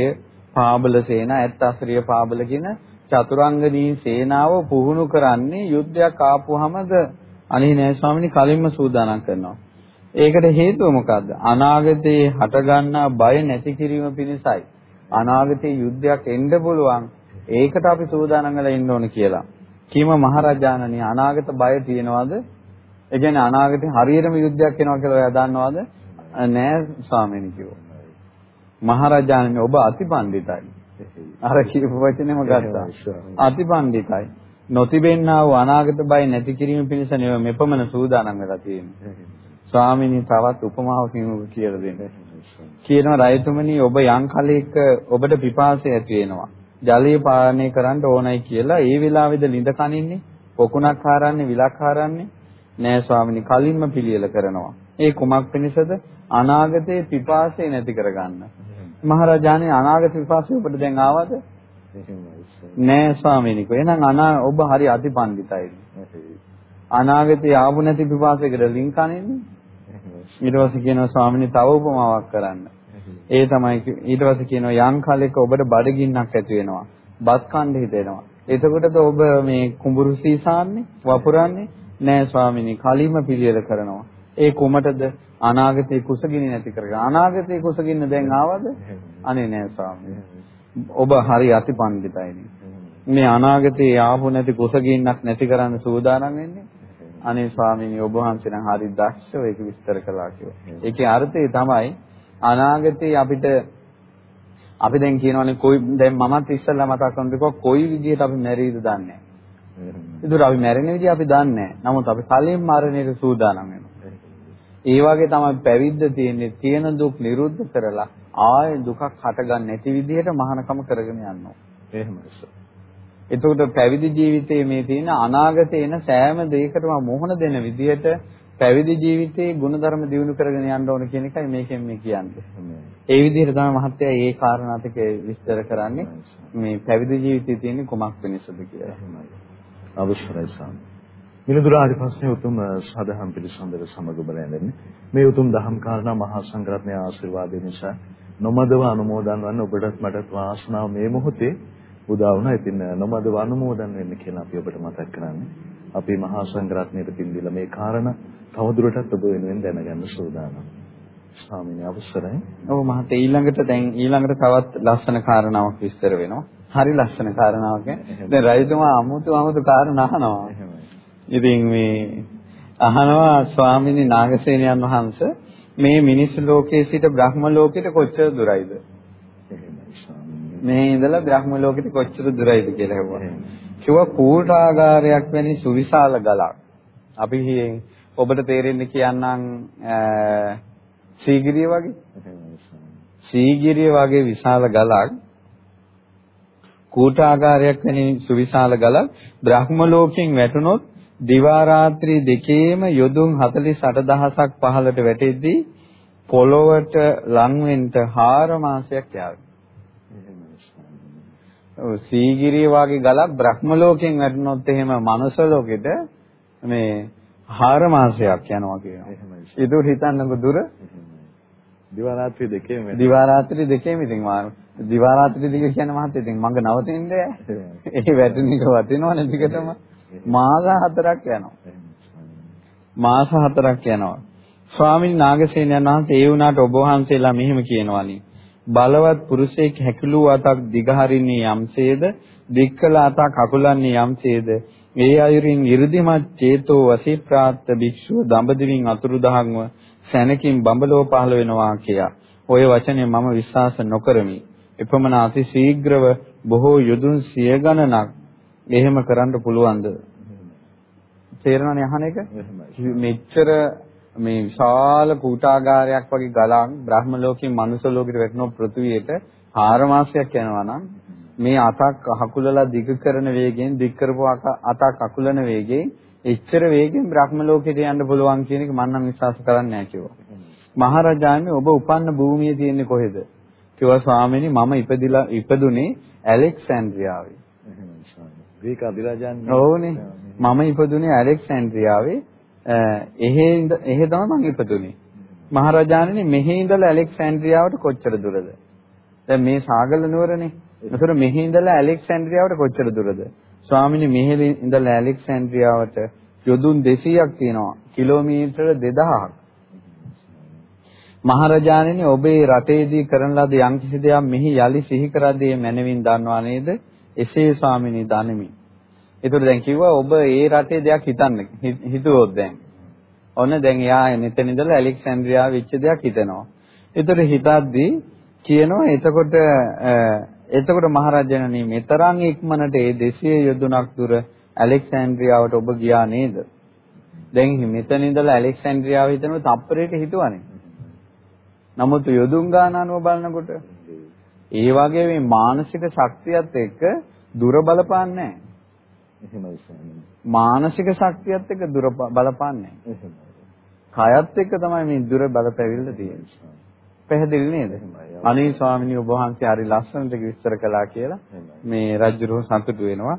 Speaker 2: පාබල සේන ඇත්ත අසරිය පාබල කියන චතුරංගනී සේනාව පුහුණු කරන්නේ යුද්ධයක් ආපුවමද අනේ නෑ ස්වාමිනී කලින්ම සූදානම් කරනවා. ඒකට හේතුව මොකද්ද? අනාගතේ හටගන්නා බය නැති කිරීම පිණිසයි. අනාගතේ යුද්ධයක් එන්න පුළුවන්. ඒකට අපි සූදානම් වෙලා ඉන්න ඕන කියලා. කීම මහරජාණනි අනාගත බය තියනවාද? ඒ කියන්නේ අනාගතේ හරියටම යුද්ධයක් එනවා කියලා ඔයා දන්නවද? නෑ ස්වාමීනි කිව්වා. මහරජාණනි ඔබ අතිපණ්ඩිතයි. අර කියපු වචනේම ගත්තා. අතිපණ්ඩිතයි. නොතිබෙන්නා වූ අනාගත බය නැති කිරීම පිණිස නෙවෙයි මෙපමණ සූදානම් වෙලා තියෙන්නේ. ස්වාමීනි තවත් උපමාවකින් ඔබ කියලා දෙන්න. කියනවා රජතුමනි ඔබ යම් කලයක ඔබට පිපාසය ඇති වෙනවා. ජලය පානය කරන්න ඕනයි කියලා ඒ වෙලාවේද ලිඳ කනින්නේ පොකුණක් හරන්නේ විලක් හරන්නේ නෑ ස්වාමිනී කලින්ම පිළියෙල කරනවා. ඒ කුමක් පිණිසද? අනාගතයේ පිපාසය නැති කරගන්න. මහරජාණන් අනාගත පිපාසය ඔබට දැන් ආවද? නෑ ස්වාමීනි. එහෙනම් අනා ඔබ හරි අතිපණ්ඩිතයි. අනාගතයේ ආපු නැති පිපාසයකට ලින් කනින්නේ ඊට පස්සේ කියනවා ස්වාමීනි තව උපමාවක් කරන්න. ඒ තමයි ඊට පස්සේ කියනවා යම් කාලයක ඔබට බඩගින්නක් ඇති වෙනවා. බත් කන්න හිතෙනවා. එතකොටද ඔබ මේ කුඹුරු සීසාන්නේ වපුරන්නේ නෑ ස්වාමිනී කලින්ම පිළියෙල කරනවා. ඒ කුමටද අනාගතේ කුසගිනි නැති කරගන්න. අනාගතේ කුසගින්න දැන් ආවද? අනේ නෑ ස්වාමිනී. ඔබ හරි අතිපණ්ඩිතයිනේ. මේ අනාගතේ ආපු නැති කුසගින්නක් නැති කරන්න සූදානම් වෙන්නේ. අනේ ස්වාමීනි ඔබ වහන්සේ නම් හරි දක්ෂව ඒක විස්තර කළා කිව්වා. ඒකේ අර්ථය තමයි අනාගතේ අපිට අපි දැන් කියනවානේ කොයි දැන් මමත් ඉස්සෙල්ලා මතක් කරනකොට කොයි විදිහට අපි මැරෙයිද දන්නේ නැහැ. ඒතර අපි මැරෙන විදිහ අපි දන්නේ නැහැ. නමුත් අපි කලින් මරණයට සූදානම් වෙනවා. ඒ වගේ තමයි පැවිද්ද තියෙන්නේ. තියෙන දුක් නිරුද්ධ කරලා ආයේ දුකක් හටගන්නේ නැති විදිහට මහානකම කරගෙන යනවා.
Speaker 1: එහෙමයි.
Speaker 2: එතකොට පැවිදි ජීවිතයේ මේ තියෙන අනාගතේ එන සෑම දෙයකටම මුහුණ දෙන විදිහට පැවිදි ජීවිතයේ ගුණධර්ම දියුණු කරගෙන යන්න ඕන කියන එකයි මේකෙන් මේ කියන්නේ. ඒ විදිහට තමයි මහත්තයා මේ කාරණා ටික විස්තර කරන්නේ මේ පැවිදි ජීවිතයේ තියෙන කුමක් වෙනසද කියලා.
Speaker 1: අවශ්‍යයි සාම. මිලදුර ආදිපස්සේ උතුම් සදහම් පිළිසඳර සමග බලන්නේ මේ උතුම් දහම් කාරණා මහා සංඝරත්නයේ ආශිර්වාදය නිසා නොමදව අනුමෝදන් වන්න ඔබටත් මටත් වාසනාව මේ මොහොතේ උදා වුණා. ඉතින් නොමදව අනුමෝදන් වෙන්න කියලා අපි ඔබට මතක් කරන්නේ. අපි මහා සංඝරත්නයට පින් දීලා මේ කාරණා තවදුරටත් ඔබ වෙනුවෙන් දැනගන්න සූදානම්. ස්වාමීන් අවසරයි.
Speaker 2: ඔව් මහත්තයා ඊළඟට දැන් ඊළඟට තවත් ලස්සන කාරණාවක් විස්තර වෙනවා. හරි ලස්සන කාරණාවක්. දැන් රජතුමා අමුතු අමුතු කාරණා අහනවා. ඉතින් මේ අහනවා ස්වාමීනි නාගසේනයන් වහන්සේ මේ මිනිස් ලෝකයේ සිට බ්‍රහ්ම ලෝකෙට කොච්චර දුරයිද? මේ ඉඳලා බ්‍රහ්ම ලෝකෙට කොච්චර දුරයිද කියලා හෙව්වා. කිව්වා කූටාගාරයක් වැනි සුවිශාල ගලක්. අපි ඔබට තේරෙන්න කියන්නම් සීගිරිය වගේ. සීගිරිය වගේ විශාල ගලක් කූටාගාරයක් වැනි සුවිශාල ගලක් බ්‍රහ්ම ලෝකයෙන් වැටුනොත් දිවා රාත්‍රී දෙකේම යොදුන් 48000ක් පහළට වැටෙද්දී පොළොවට ලං වෙන්න 4 මාසයක් යාවි. සීගිරිය වගේ ගලක් බ්‍රහ්ම ලෝකයෙන් වැටුනොත් එහෙම මනුෂ්‍ය ලෝකෙට මේ හාර මාසයක් යනවා කියනවා. ඒක හිතන්නකො දුර.
Speaker 1: දිවා රාත්‍රී දෙකේම
Speaker 2: දිවා රාත්‍රී දෙකේම ඉතින් මා දිවා රාත්‍රී දෙක කියන්නේ මහත්තයා ඉතින් මඟ නවතින්නේ ඒ වැටෙන එක වටිනවනේ ටිකටම මාස හතරක් යනවා. මාස හතරක් යනවා. ස්වාමීන් නාගසේනයන් වහන්සේ ඒ වුණාට ඔබ වහන්සේලා මෙහෙම කියනවානි. බලවත් පුරුෂයෙක් හැකිලූ අතක් දිගහරින්නේ යම්සේද දික්කල අතක් අකුලන්නේ යම්සේද මේ අයුරින් 이르දිමත් චේතෝ වසීප්‍රාත්ත භික්ෂුව දඹදිවින් අතුරුදහන්ව සැනකින් බඹලෝ පහළ වෙනවා කියා. ඔය වචනේ මම විශ්වාස නොකරමි. එපමණ අති ශීඝ්‍රව බොහෝ යොදුන් සිය ගණනක් එහෙම කරන්න පුළුවන්ද? තේරෙනවනේ අහන එක? මෙච්චර මේ විශාල කූටාගාරයක් වගේ ගලන් බ්‍රහ්ම ලෝකෙන් මනුෂ්‍ය ලෝකෙට වැටෙන පෘථුවියට 4 මාසයක් යනවා නම් මේ අතක් අකුලලා දිග කරන වේගයෙන් දිග කරපු අතක් අකුලන වේගයෙන් එච්චර වේගෙන් බ්‍රහ්ම ලෝකෙට යන්න පුළුවන් කියන එක මම නම් විශ්වාස කරන්නේ නැහැ කිව්වා. මහරජාණන් ඔබ උපන්න භූමිය තියෙන්නේ කොහෙද? කිව්වා ස්වාමීනි මම ඉපදිලා ඉපදුනේ ඇලෙක්සැන්ඩ්‍රියාවේ.
Speaker 1: ග්‍රීක අධිරාජාන්
Speaker 2: ඕනේ. මම ඉපදුනේ ඇලෙක්සැන්ඩ්‍රියාවේ එහෙ එහෙ තමයි මම ඉපදුනේ. මහරජාණනි මෙහි ඉඳලා ඇලෙක්සැන්ඩ්‍රියාවට කොච්චර දුරද? දැන් මේ සාගල නුවරනේ. ඒතර මෙහි ඉඳලා ඇලෙක්සැන්ඩ්‍රියාවට කොච්චර දුරද? ස්වාමිනේ මෙහි ඉඳලා ඇලෙක්සැන්ඩ්‍රියාවට යොදුන් 200ක් තියෙනවා. කිලෝමීටර 2000ක්. මහරජාණනි ඔබේ රටේදී කරන ලද යම්කිසි දෙයක් මෙහි යලි සිහි කරද්දී මැනවින් දන්නවා නේද? එසේ ස්වාමිනේ දනිමි. ඒතර දැන් කිව්වා ඔබ ඒ රටේ දෙයක් හිතන්න හිතුවොත් දැන්. ඔන්න දැන් එයා මෙතන ඉඳලා ඇලෙක්සැන්ඩ්‍රියාව වෙච්ච දෙයක් හිතනවා. ඒතර හිතද්දී කියනවා එතකොට එතකොට මහරජාණනි මෙතරම් ඉක්මනට ඒ 200 යොදුනක් දුර ඇලෙක්සැන්ඩ්‍රියාවට ඔබ ගියා නේද? දැන් මෙතන ඉඳලා ඇලෙක්සැන්ඩ්‍රියාව හිතනවා තප්පරයක හිතුවනේ. නමුත් යොදුන් ගාන අනුව බලනකොට ඒ වගේ මේ මානසික ශක්තියත් එක්ක දුර බලපාන්නේ නැහැ.
Speaker 1: එහෙමයි ස්වාමීනි.
Speaker 2: මානසික ශක්තියත් එක්ක දුර බලපාන්නේ කයත් එක්ක තමයි මේ දුර බලපැවිල්ල තියෙන්නේ. පැහැදිලි නේද? අනේ ස්වාමීනි ඔබ වහන්සේ හරි ලස්සනට විස්තර කළා කියලා මේ රජුරෝ සතුටු වෙනවා.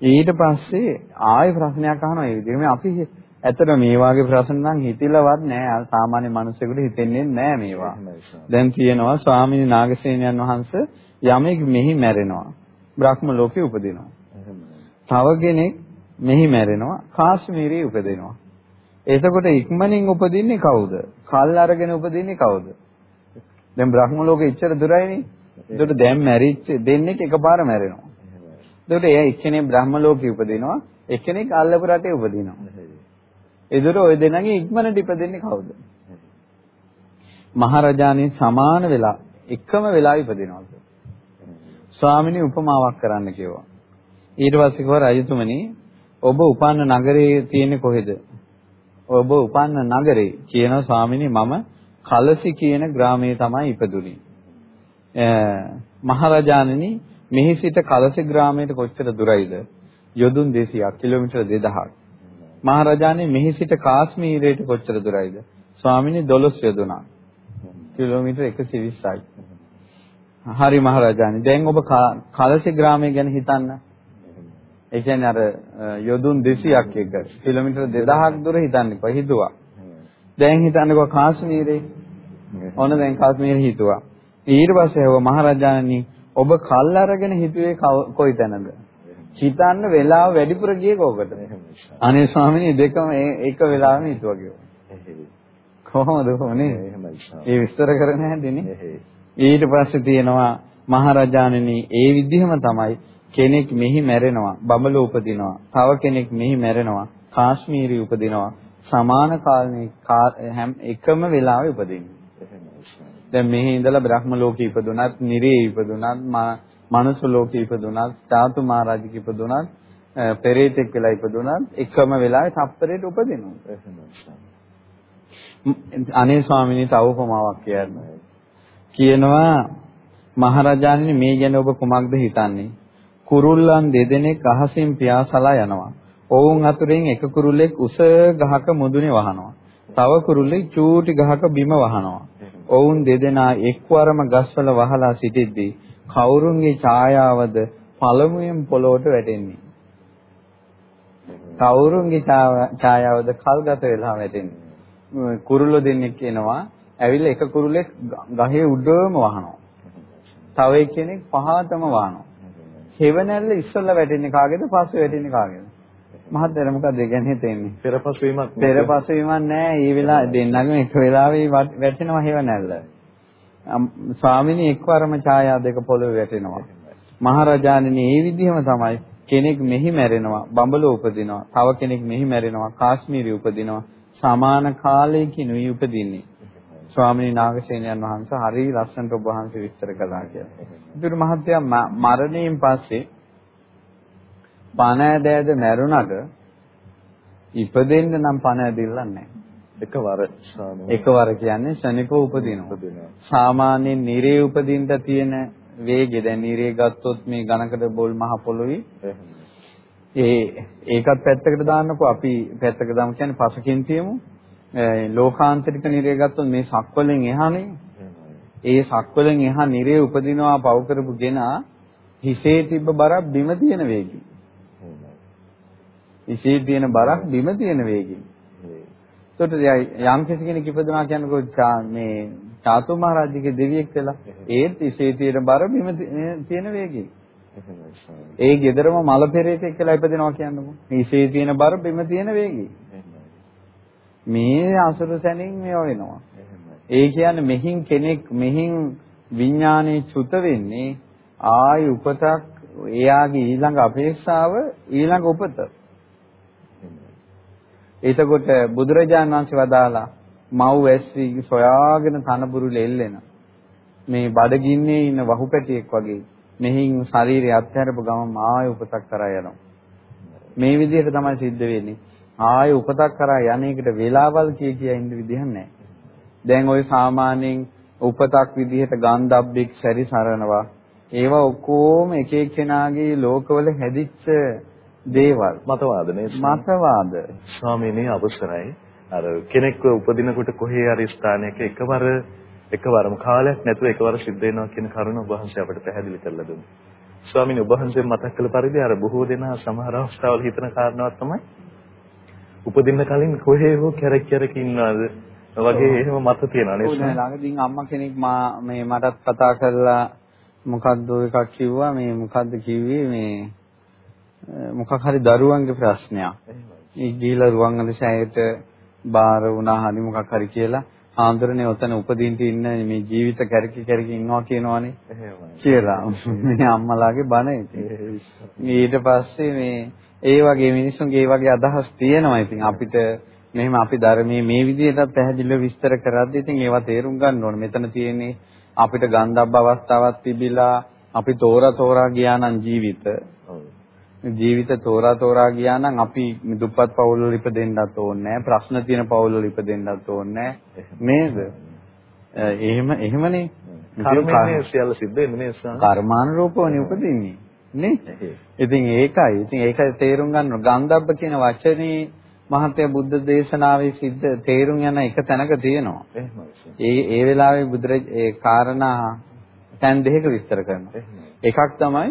Speaker 2: ඊට පස්සේ ආයෙ ප්‍රශ්නයක් අහනවා ඒ විදිහට මේ අපි ඇත්තට මේ වාගේ ප්‍රශ්න නම් හිතිලවත් නෑ සාමාන්‍ය මිනිසෙකුට හිතෙන්නේ නෑ මේවා. දැන් තියෙනවා ස්වාමීන් නාගසේනයන් වහන්සේ යමෙක් මෙහි මැරෙනවා. බ්‍රහ්ම ලෝකේ උපදිනවා. තව කෙනෙක් මෙහි මැරෙනවා කාශ්මීරයේ උපදිනවා. එතකොට ඉක්මනින් උපදින්නේ කවුද? කල් අරගෙන උපදින්නේ කවුද? දැන් බ්‍රහ්ම ලෝකෙ ඉච්චර දුරයිනේ. එතකොට දැන් මැරිච්ච දෙන්නෙක් එකපාර මැරෙනවා. එතකොට එයා එක්කෙනෙක් බ්‍රහ්ම ලෝකෙ උපදිනවා, එක්කෙනෙක් අල්ලපු රටේ උපදිනවා. එතකොට ওই දෙන්නගේ ඉක්මනට ඉපදෙන්නේ කවුද? මහරජාණන් සමාන වෙලා එකම වෙලා ඉපදිනවා. ස්වාමිනී උපමාවක් කරන්න කිව්වා. ඊට පස්සේ කිව්වා රජතුමනි ඔබ උපන්න නගරේ තියෙන්නේ කොහෙද? ඔබ උපන්න නගරේ කියනවා ස්වාමිනී මම කලසි කියන ග්‍රාමයේ තමයි ඉපදුනේ. මහරජාණනි මෙහි සිට කලසි ග්‍රාමයට කොච්චර දුරයිද? යොදුන් 200ක් කිලෝමීටර් 2000ක්. මහරජාණනි මෙහි සිට කාශ්මීරයට කොච්චර දුරයිද? ස්වාමිනී 12 යොදුනක්. කිලෝමීටර් 120යි. හරි මහරජාණනි දැන් ඔබ කලසි ග්‍රාමය ගැන හිතන්න. ඒ කියන්නේ අර යොදුන් 200ක් එක කිලෝමීටර් 2000ක් දුර හිතන්නකෝ හිතුවා. දැන් හිතන්නකෝ කාශ්මීරේ. ඔන්න දැන් කාශ්මීරේ හිතුවා. ඊට පස්සේ හව මහරජාණනි ඔබ කල් අරගෙන හිතුවේ කොයි තැනද? හිතන්න වෙලාව වැඩිපුර ගියේ කෝකට? අනේ ස්වාමීනි දෙකම එක වෙලාවෙම හිතුවා කිව්වා. කොහොමද කොහොමනේ? ඒ විස්තර කරන්න හැදෙන්නේ. ඊට පස්සේ තියෙනවා මහරජාණනි ඒ විදිහම තමයි කෙනෙක් මෙහි මැරෙනවා බබලෝ උපදිනවා තව කෙනෙක් මෙහි මැරෙනවා කාශ්මීරි උපදිනවා සමාන කාලනේ හැම එකම වෙලාවෙ උපදින්නේ. දැන් මෙහි ඉඳලා බ්‍රහ්ම ලෝකෙ ඉපදුනත් නිරේ ඉපදුනත් මනුස්ස ලෝකෙ ඉපදුනත් ධාතු මහරජෙක් ඉපදුනත් පෙරේතෙක් වෙලා ඉපදුනත් එකම වෙලාවේ තප්පරයට උපදිනවා. අනේ ස්වාමීනි තව උපමාවක් කියන්න. කියනවා මහරජාණනි මේ ගැන ඔබ කුමක්ද හිතන්නේ? කුරුල්ලන් දෙදෙනෙක් අහසින් පියාසලා යනවා. ඔවුන් අතුරින් එක කුරුල්ලෙක් උස ගහක මුදුනේ වහනවා. තව කුරුල්ලෙක් චූටි ගහක බිම වහනවා. ඔවුන් දෙදෙනා එක්වරම ගස්වල වහලා සිටිද්දී කවුරුන්ගේ ඡායාවද පළමුවෙන් පොළොවට වැටෙන්නේ. කවුරුන්ගේ ඡායාවද කල්ගත වෙලා වැටෙන්නේ. කුරුල්ලෝ දෙන්නෙක් කියනවා ඇවිල්ලා එක කුරුල්ලෙක් ගහේ උඩම වහනවා. තව එක්කෙනෙක් පහතම වහනවා. හෙවණැල්ල ඉස්සෙල්ලා වැටෙන්නේ කාගේද පස්සේ වැටෙන්නේ කාගේද? මහත්තයා මොකද ඒ ගැන හිතෙන්නේ?
Speaker 1: පෙරපසු වීමක්
Speaker 2: පෙරපසු වීමක් නැහැ. මේ වෙලාව දෙන්නගම එක වෙලාවෙ වැටෙනවා හෙවණැල්ල. ස්වාමිනී එක්වරම ඡායා දෙක පොළොවේ වැටෙනවා. මහරජාණනි මේ විදිහම තමයි කෙනෙක් මෙහි මැරෙනවා, බඹලෝ උපදිනවා. තව කෙනෙක් මෙහි මැරෙනවා, කාශ්මීරි උපදිනවා. සමාන කාලයකිනුයි උපදින්නේ. ස්වාමීන් නාගසේනයන් වහන්සේ හරි ලස්සනට ඔබ වහන්සේ විස්තර කළා කියලා. ඒතර මහත්තයා මරණයෙන් පස්සේ පණ ඇදෑද මැරුණට ඉපදෙන්න නම් පණ ඇදිල්ලක් නැහැ.
Speaker 1: එකවර
Speaker 2: එකවර කියන්නේ ශනිකව උපදිනවා. සාමාන්‍යයෙන් නිරේ උපදින්න තියෙන වේගය දැන් නිරේ ගත්තොත් මේ ඝනකඩ බොල් මහ පොළොවේ ඒ ඒකත් පැත්තකට දාන්නකෝ අපි පැත්තකට දාමු කියන්නේ පසකින් තියමු ලෝකාන්තරික නිරය ගත්තොත් මේ සක්වලෙන් එහානේ. ඒ සක්වලෙන් එහා නිරේ උපදිනවා පව කරපු කෙනා හිසේ තිබ්බ බරක් බිම තියෙන වේගින්. හිසේ තියෙන බරක් බිම තියෙන වේගින්. එතකොට යම් කෙනෙක් ඉපදුනා කියනකො මේ චාතු මහරජගේ දෙවියෙක් වෙලා ඒත් ඉසේ තියෙන බර බිම තියෙන වේගෙන් ඒ ගෙදරම මල පෙරේතෙක් කියලා ඉපදෙනවා කියන්නකො ඉසේ තියෙන බර බිම තියෙන වේගෙන් මේ අසුර සැනින් මේව වෙනවා. ඒ කියන්නේ මෙහින් කෙනෙක් මෙහින් විඥානේ චුත වෙන්නේ ආයි උපතක් එයාගේ ඊළඟ අපේක්ෂාව ඊළඟ උපත. එතකොට බුදුරජාණන් වහන්සේ වදාලා මව් ඇස්සි සොයාගෙන තනබුරුල එල්ලෙන මේ බඩගින්නේ ඉන්න වහුපැටියෙක් වගේ මෙහින් ශරීරය අත්හැරපු ගමන් ආය උපතක් කරා යනවා. මේ විදිහට තමයි සිද්ධ වෙන්නේ. ආයේ උපතක් කරා යන්නේකට වෙලාවල් කිය කිය ඉන්න විදිහක් නැහැ. දැන් ওই සාමාන්‍යයෙන් උපතක් විදිහට ගන්ධබ්බෙක් සැරිසරනවා. ඒවා ඔක්කොම එක එක්කෙනාගේ ලෝකවල හැදිච්ච දේවල්.
Speaker 1: මතවාද නේ?
Speaker 2: මතවාද.
Speaker 1: ස්වාමීනි අවසරයි. අර කෙනෙක්ව උපදිනකොට කොහේ හරි ස්ථානයක එකවර එකවරම කාලයක් නැතුව එකවර සිද්ධ වෙනවා කියන කරුණ ඔබ වහන්සේ අපිට පැහැදිලි කරලා දුන්නා. ස්වාමීනි ඔබ වහන්සේ මතක් කළ පරිදි අර බොහෝ දෙනා සමහර අවස්ථාවල හිතන කාරණාවක් තමයි උපදින්න කලින් කොහේ හෝ කැරක් කැරක ඉන්නවද? වගේ එහෙම මත තියෙනවා නේද?
Speaker 2: ඔව් ළඟදීන් අම්මා කෙනෙක් මා මේ මටත් කතා කරලා මොකද්ද එකක් කිව්වා? මේ මොකද්ද කිව්වේ? මේ මොකක් හරි දරුවන්ගේ ප්‍රශ්නයක්. ඒ ගිහිලා රුවන්වැලි සෑයට බාර වුණා හරි මොකක් හරි කියලා ආන්දරනේ ඔතන උපදින්න ඉන්න මේ ජීවිත කැරකි කැරකි ඉන්නවා කියනවනේ. කියලා. මේ අම්මලාගේ බණ ඊට පස්සේ මේ ඒ වගේ මිනිස්සුන්ගේ ඒ වගේ අදහස් තියෙනවා. ඉතින් අපිට මෙහෙම අපි ධර්මයේ මේ විදිහට පැහැදිලිව විස්තර කරද්දී ඉතින් ඒවා තේරුම් ගන්න ඕනේ. මෙතන තියෙන්නේ අපිට ගන්ධබ්බ අවස්ථාවක් තිබිලා අපි තෝරා තෝරා ගියා නම් ජීවිත. ජීවිත තෝරා තෝරා ගියා නම් අපි දුප්පත් පවුල් වල ඉපදෙන්නත් ඕනේ ප්‍රශ්න තියෙන පවුල් වල ඉපදෙන්නත් ඕනේ නේද? එහෙම. එහෙමනේ.
Speaker 1: කර්මයෙන් සියල්ල සිද්ධ වෙන්නේ
Speaker 2: කර්මානුරූපවනේ උපදින්නේ නේ ඉතින් ඒකයි ඉතින් ඒක තේරුම් ගන්න ගන්ධබ්බ කියන වචනේ මහත්ය බුද්ධ දේශනාවේ සිද්ධ තේරුම් යන එක තැනක තියෙනවා ඒ ඒ වෙලාවේ බුදුර ඒ කාරණා තැන් දෙකක විස්තර කරනවා එකක් තමයි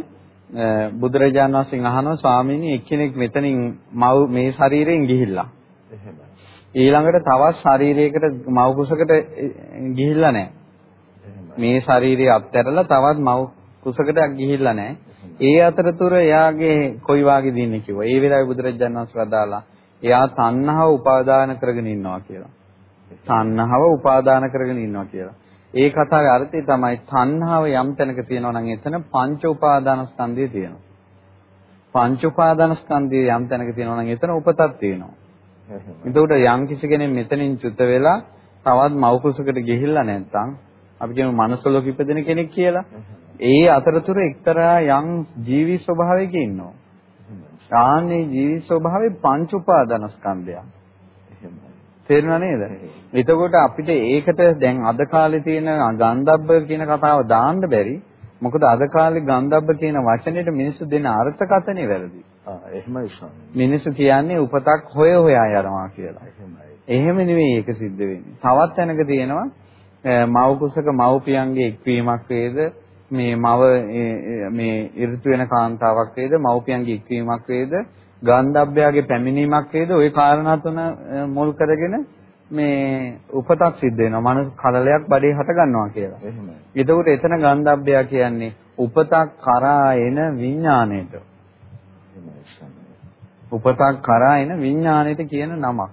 Speaker 2: බුදුරජාණන් වහන්සේ අහනවා ස්වාමීනි එක්කෙනෙක් මෙතනින් මව් මේ ශරීරයෙන් ගිහිල්ලා. ඊළඟට තවත් ශරීරයකට මව් කුසකට ගිහිල්ලා නැහැ. මේ ශරීරය අත්හැරලා තවත් මව් කුසකට ගිහිල්ලා නැහැ. ඒ අතරතුර එයාගේ කොයි වාගේ දින්නේ කිව්වා. ඒ වෙලාවේ බුදුරජාණන් වහන්සේ වදාලා එයා තණ්හාව උපාදාන කරගෙන ඉන්නවා කියලා. තණ්හාව උපාදාන කරගෙන ඉන්නවා කියලා. ඒ කතාවේ අර්ථය තමයි තණ්හාව යම් තැනක තියෙනවා නම් එතන පංච උපාදානස්කන්ධය තියෙනවා. පංච උපාදානස්කන්ධය යම් තැනක තියෙනවා නම් එතන උපතක් තියෙනවා. එතකොට යම් කිසි කෙනෙක් මෙතනින් චුත වෙලා තවත් මව්කුසකට ගිහිල්ලා නැත්නම් අපි කියමු මනසලෝක ඉපදෙන කෙනෙක් කියලා. ඒ අතරතුර එක්තරා යම් ජීවි ස්වභාවයක ඉන්නවා. ආන්නේ ජීවි ස්වභාවේ පංච උපාදානස්කන්ධයක්. තේරෙනව නේද? එතකොට අපිට ඒකට දැන් අද කාලේ තියෙන ගන්ධබ්බ කියන කතාව දාන්න බැරි. මොකද අද කාලේ ගන්ධබ්බ කියන වචනේට මිනිස්සු දෙන අර්ථකථනය වැරදි.
Speaker 1: එහෙමයි ස්වාමී.
Speaker 2: මිනිස්සු කියන්නේ උපතක් හොය හොයා යනවා කියලා. එහෙමයි. එහෙම නෙවෙයි ඒක සිද්ධ වෙන්නේ. තවත් තැනක තියෙනවා මව කුසක මව්පියන්ගේ එක්වීමක් වේද මේ මව මේ ඍතු වෙන කාන්තාවක් වේද මව්පියන්ගේ එක්වීමක් වේද ගන්ධබ්බයාගේ පැමිණීමක් වේද ওই කාරණා තුන මුල් කරගෙන මේ උපතක් සිද්ධ වෙනවා. මනස කලලයක් බඩේ හට ගන්නවා කියලා. එහෙමයි. එතකොට එතන ගන්ධබ්බයා කියන්නේ උපතක් කරා එන විඥාණයට. උපතක් කරා එන විඥාණයට කියන නමක්.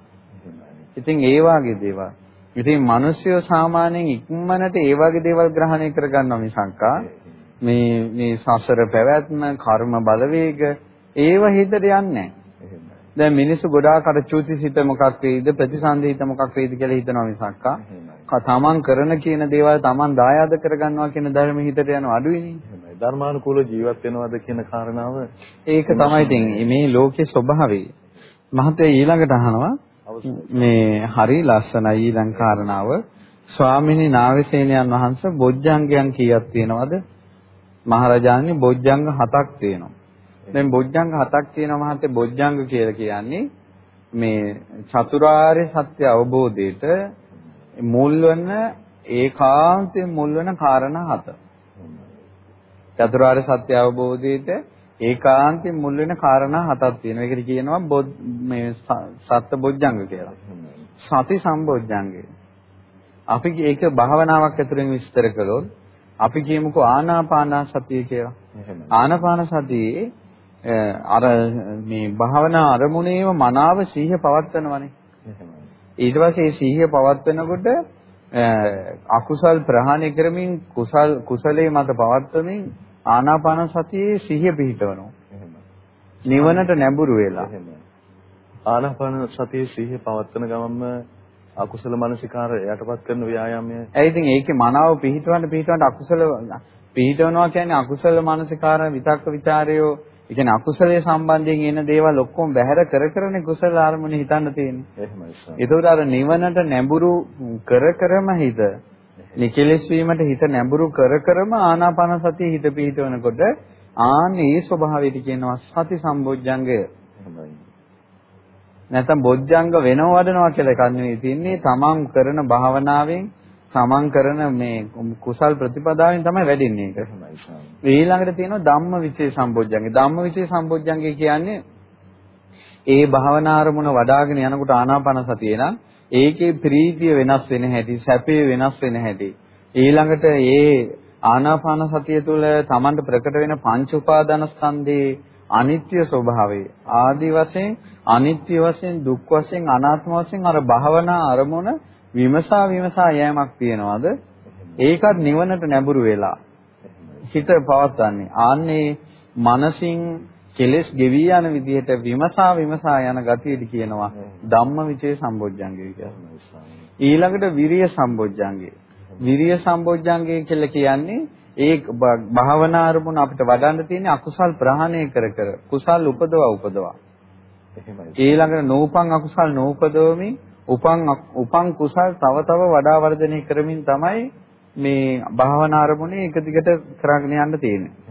Speaker 2: ඉතින් ඒ වාගේ දේවල්. ඉතින් මිනිස්සුયો සාමාන්‍යයෙන් ඉක්මනට ඒ වගේ දේවල් ග්‍රහණය කරගන්නවා මිසංකා මේ මේ සසර පැවැත්ම, කර්ම බලවේග ඒව හිතට යන්නේ දැන් මිනිස්සු ගොඩාක් අර චුතිසිත මොකක් වේද ප්‍රතිසන්දීත මොකක් වේද කියලා හිතනවා මිසක්කා. තමන් කරන කියන දේවල් තමන් දායාද කරගන්නවා කියන ධර්ම හිතට යන අඩුයිනේ.
Speaker 1: ධර්මානුකූල ජීවත් වෙනවද කියන කාරණාව
Speaker 2: ඒක තමයි ඉතින් මේ ලෝකයේ ස්වභාවය. මහතේ ඊළඟට අහනවා මේ හරි ලස්සනයි ඊළඟ කාරණාව. ස්වාමිනී නාගසේනයන් වහන්සේ බොජ්ජංගයන් කීයක් තියෙනවද? මහරජාණන් බොජ්ජංග හතක් තියෙනවා. දැන් බොජ්ජංග හතක් තියෙනවා මහත්තයා බොජ්ජංග කියලා කියන්නේ මේ චතුරාර්ය සත්‍ය අවබෝධයට මුල් වන ඒකාන්තයෙන් මුල් වන කාරණා හත. චතුරාර්ය සත්‍ය අවබෝධයට ඒකාන්තයෙන් මුල් වෙන කාරණා හතක් තියෙනවා. ඒකට කියනවා මේ සත්‍ය බොජ්ජංග කියලා. සති සම්බොජ්ජංගය. අපි ඒක භාවනාවක් ඇතුළෙන් විස්තර කළොත් අපි කියමුකෝ ආනාපාන සතිය කියලා. ආනාපාන සතියේ අර මේ භාවනා අරමුණේම මනාව සිහිය පවත්වනවනේ. ඊට පස්සේ මේ සිහිය පවත්වනකොට අකුසල් ප්‍රහාණය කරමින් කුසල් කුසලයේ මත පවත්වමින් ආනාපාන සතියේ සිහිය පිහිටවනවා. නිවනට නැඹුරු වෙලා.
Speaker 1: ආනාපාන සතියේ සිහිය පවත්වන ගමන්ම අකුසල මානසිකාර යටපත් කරන ව්‍යායාමය.
Speaker 2: ඒ ඉතින් ඒකේ මනාව පිහිටවන්න පිහිටවන්න අකුසල පිහිටවනවා කියන්නේ අකුසල මානසිකාර විතක්ක ਵਿਚාරයෝ ඒ කියන්නේ අකුසලයේ සම්බන්ධයෙන් එන දේවල් ඔක්කොම බැහැර කර කරනේ කුසල අරමුණේ හිතන්න තියෙන්නේ.
Speaker 1: එහෙමයි සර්.
Speaker 2: ඒතකොට අර නිවනට නැඹුරු කර කරම හිත නිකලෙස් වීමට හිත නැඹුරු කර කරම ආනාපාන සතිය හිත පිහිටවනකොට ආන්නේ ඒ ස්වභාවයට කියනවා සති සම්බොජ්ජංගය. එහෙමයි. නැත්නම් බොජ්ජංග වෙනව වඩනවා කියලා එකක් නෙවෙයි තියන්නේ තමන් කරන භාවනාවෙන් තමන් කරන මේ කුසල් ප්‍රතිපදාවෙන් තමයි වැඩින්නේ ඒක. ඊළඟට තියෙනවා ධම්ම විචේ සම්බොජ්ජංගේ. ධම්ම විචේ සම්බොජ්ජංගේ කියන්නේ ඒ භාවනා අරමුණ වඩ아가න යනකොට ආනාපාන සතිය නම් ඒකේ ප්‍රීතිය වෙනස් වෙන හැටි, සැපේ වෙනස් වෙන හැටි. ඊළඟට ඒ ආනාපාන සතිය තුළ Tamanට ප්‍රකට වෙන පංච උපාදාන ස්කන්ධේ අනිත්‍ය ස්වභාවය. ආදි වශයෙන් අනිත්‍ය වශයෙන් දුක් වශයෙන් අනාත්ම වශයෙන් අර භාවනා අරමුණ විමසා විමසා යෑමක් තියනවාද? ඒකත් නිවනට නැඹුරු වෙලා හිත පවත්වන්නේ. ආන්නේ මනසින් කෙලෙස් ගෙවි යන විදිහට විමසා විමසා යන ගතියද කියනවා ධම්මවිචේ සම්බොජ්ජංගය කියලා. ඊළඟට විරිය සම්බොජ්ජංගය. විරිය සම්බොජ්ජංගය කියලා කියන්නේ ඒ භාවනා අරමුණ අපිට වඩන්න තියෙන අකුසල් ප්‍රහාණය කර කර කුසල් උපදවා උපදවා. ඊළඟට නූපං අකුසල් නූපදවමින් උපං උපං කුසල් තව තව වඩා වර්ධනය කරමින් තමයි මේ භාවනා අරමුණේ එක දිගට කරගෙන යන්න තියෙන්නේ.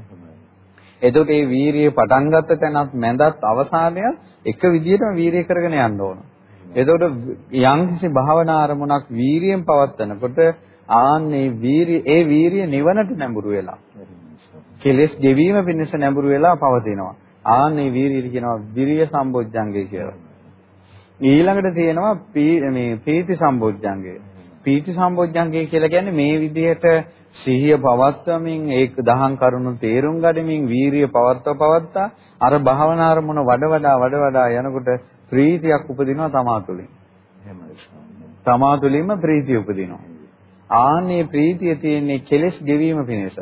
Speaker 2: එතකොට මේ වීරිය පටන් ගත්ත තැනත් මැදත් අවසානයත් එක විදිහටම වීරිය කරගෙන යන්න ඕන. එතකොට යම්කිසි භාවනා අරමුණක් වීරියෙන් පවත්නකොට ආන්නේ වීරිය ඒ වීරිය නිවනට නැඹුරු වෙලා කෙලෙස් ගෙවීම පිණිස නැඹුරු වෙලා පවතිනවා. ආන්නේ වීරිය කියනවා විරිය සම්බොජ්ජංගය කියලා. ඊළඟට තියෙනවා මේ පීති සම්බොජ්ජංගය. පීති සම්බොජ්ජංගය කියලා කියන්නේ මේ විදිහට සිහිය පවත්වමින් ඒක දහම් කරුණු තේරුම් ගනිමින් වීරිය පවත්ව පවත්තා අර භාවනා අරමුණ වඩ වඩා වඩ වඩා යනකොට ප්‍රීතියක් උපදිනවා තමා තුළින්. තමා තුළින්ම ප්‍රීතිය උපදිනවා. ආන්නේ ප්‍රීතිය තියෙන්නේ කෙලෙස් ගෙවීම පිණිස.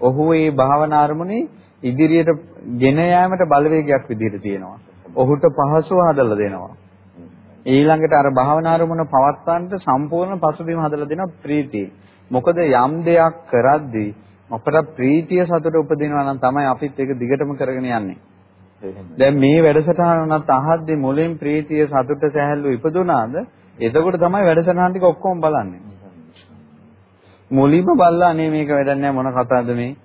Speaker 2: ඔහු මේ භාවනා අරමුණේ ඉදිරියට ගෙන යාමට බලවේගයක් විදිහට තියෙනවා. ඔහුට පහසුව හදලා දෙනවා. ඊළඟට අර භාවනා අරමුණ පවත්වන්නට සම්පූර්ණ පසුබිම හදලා දෙනවා ප්‍රීතිය. මොකද යම් දෙයක් කරද්දී අපට ප්‍රීතිය සතුට උපදිනවා නම් තමයි අපිත් ඒක දිගටම කරගෙන යන්නේ. දැන් මේ වැඩසටහන උනත් අහද්දී මුලින් ප්‍රීතිය සතුට සැහැල්ලු ඉපදුනාද එතකොට තමයි වැඩසටහන ටික ඔක්කොම බලන්නේ. මුලින්ම බලලා අනේ මේක වැඩක් නැහැ මොන කතාවද මේ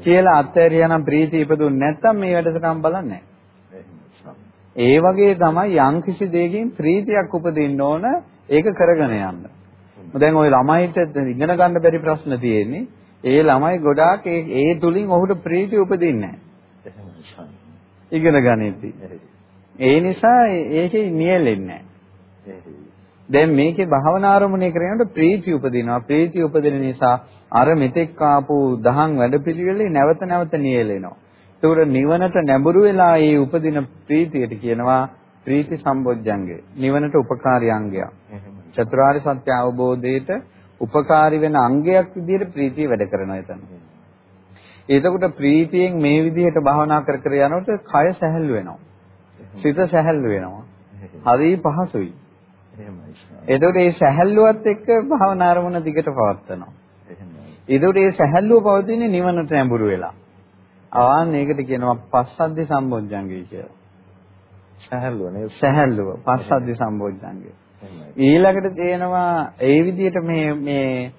Speaker 2: කියලා අත්හැරියා නම් ප්‍රීතිය ඉපදුන්නේ නැත්නම් මේ වැඩසටහන බලන්නේ ඒ වගේ තමයි යම්කිසි දෙයකින් ප්‍රීතියක් උපදින්න ඕන ඒක කරගෙන යන්න. දැන් ওই ළමයිට ඉගෙන ගන්න බැරි ප්‍රශ්න තියෙන්නේ. ඒ ළමයි ගොඩාක් ඒ ඒ තුලින් ඔහුට ප්‍රීතිය උපදින්නේ නැහැ. ඉගෙන ගනිද්දි. ඒ නිසා ඒකේ නියැලෙන්නේ නැහැ. දැන් මේකේ භාවනා ආරමුණය කරනකොට ප්‍රීතිය උපදිනවා. ප්‍රීතිය උපදින නිසා අර මෙතෙක් ආපු දහම් වැඩපිළිවෙලේ නැවත නැවත නියැලෙනවා. ඒකට නිවනට නැඹුරු වෙලා ඒ උපදින ප්‍රීතියට කියනවා ප්‍රීති සම්බොජ්ජංගය. නිවනට උපකාරී අංගයක්. චතුරාර්ය සත්‍ය අවබෝධයට උපකාරී වෙන අංගයක් විදිහට ප්‍රීතිය වැඩ කරනවා එතන. එතකොට ප්‍රීතියෙන් මේ විදිහට භාවනා කර කර යනකොට කය සැහැල්ලු වෙනවා. සිත සැහැල්ලු වෙනවා. හරි පහසුයි. එතකොට මේ සැහැල්ලුවත් එක්ක භාවනා අරමුණ දිගට පවත්නවා. එතකොට මේ සැහැල්ලුව පවතින්නේ නිවනට නැඹුරු වෙලා. ආන්න ඒකට කියනවා පස්සද්ධි සම්බොජ්ජංගය කියලා. සැහැල්ලුව නේද? සැහැල්ලුව පස්සද්ධි සම්බොජ්ජංගය. ඊළඟට තියෙනවා ඒ විදිහට මේ මේ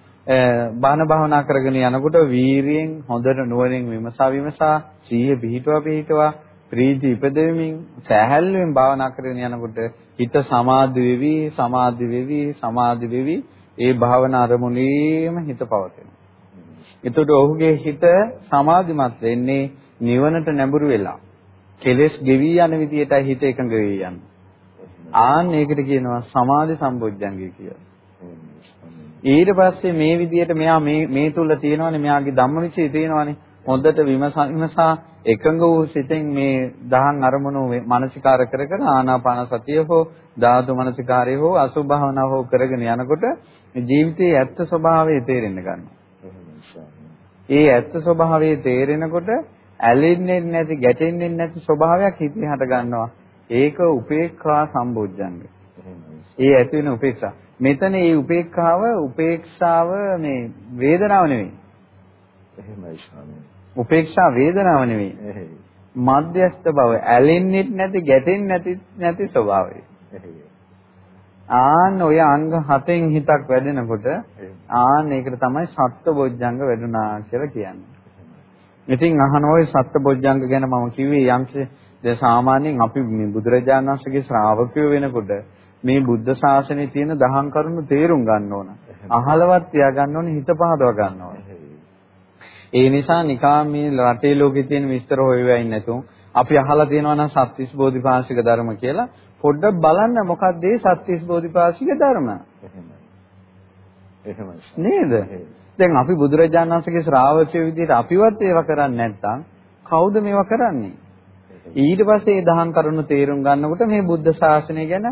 Speaker 2: බාන භාවනා කරගෙන යනකොට වීරියෙන් හොඳට නුවණින් විමසා විමසා සීය පිහිටුවා පිහිටුවා ප්‍රීති ඉපදෙමින් සෑහල්ලුවෙන් භාවනා කරගෙන යනකොට හිත සමාධි වෙවි සමාධි වෙවි සමාධි වෙවි ඒ භාවනා අරමුණේම හිත පවතිනවා. එතකොට ඔහුගේ හිත සමාධිමත් වෙන්නේ නිවනට නැඹුරු වෙලා. කෙලෙස් ගෙවි යන විදියටයි හිත එකඟ වෙවි යන්නේ. ආන්න ඒකට කියනවා සමාධි සම්බොජ්ජංගය කියලා. ඊට පස්සේ මේ විදිහට මෙයා මේ මේ තුල තියෙනවානේ මෙයාගේ ධම්මවිචේ තියෙනවානේ හොඳට විමසා විමසා එකඟ වූ සිතෙන් මේ දහන් අරමුණු මානසිකාර කර කර ආනාපාන සතිය හෝ ධාතු මානසිකාරය හෝ අසුභ භාවනාව හෝ කරගෙන යනකොට ජීවිතයේ ඇත්ත ස්වභාවය තේරෙන්න ගන්නවා. ඒ ඇත්ත ස්වභාවය තේරෙනකොට ඇලෙන්නේ නැති ගැටෙන්නේ නැති ස්වභාවයක් හිතේ හට ගන්නවා. ඒක උපේක්ඛා සම්බොජ්ජංග. ඒ ඇති වෙන උපේක්ෂා. මෙතන මේ උපේක්ඛාව උපේක්ෂාව මේ වේදනාව නෙවෙයි.
Speaker 1: එහෙමයි ස්වාමී.
Speaker 2: උපේක්ෂා වේදනාව නෙවෙයි. මධ්‍යස්ත බව ඇලෙන්නේ නැති ගැටෙන්නේ නැති නැති ස්වභාවය. ආන්න ඔය අංග හතෙන් හිතක් වැඩෙනකොට ආන්න ඒකට තමයි සත්බොජ්ජංග වැඩුණා කියලා කියන්නේ. ඉතින් අහන ওই සත්බොජ්ජංග ගැන මම කිව්වේ යම්සේ දැන් සාමාන්‍යයෙන් අපි මේ බුදුරජාණන් වහන්සේගේ ශ්‍රාවකයෝ වෙනකොට මේ බුද්ධ ශාසනයේ තියෙන දහම් කරුණු තේරුම් ගන්න ඕන. අහලවත් තියාගන්න ඕනේ හිත පහදව ගන්න ඕනේ. ඒ නිසා නිකා මේ රටේ ලෝකේ තියෙන විස්තර හොයවෙන්නේ නැතුව අපි අහලා තියෙනවා නම් සත්‍විස් බෝධිපාශික ධර්ම කියලා. පොඩ්ඩක් බලන්න මොකක්ද මේ සත්‍විස් බෝධිපාශික ධර්ම?
Speaker 1: එහෙමයි.
Speaker 2: නේද? දැන් අපි බුදුරජාණන් වහන්සේගේ ශ්‍රාවකයෝ විදිහට අපිවත් ඒවා කරන්නේ නැත්නම් කවුද මේවා කරන්නේ? ඊට පස්සේ දහම් කරුණු තේරුම් ගන්නකොට මේ බුද්ධ ශාසනය ගැන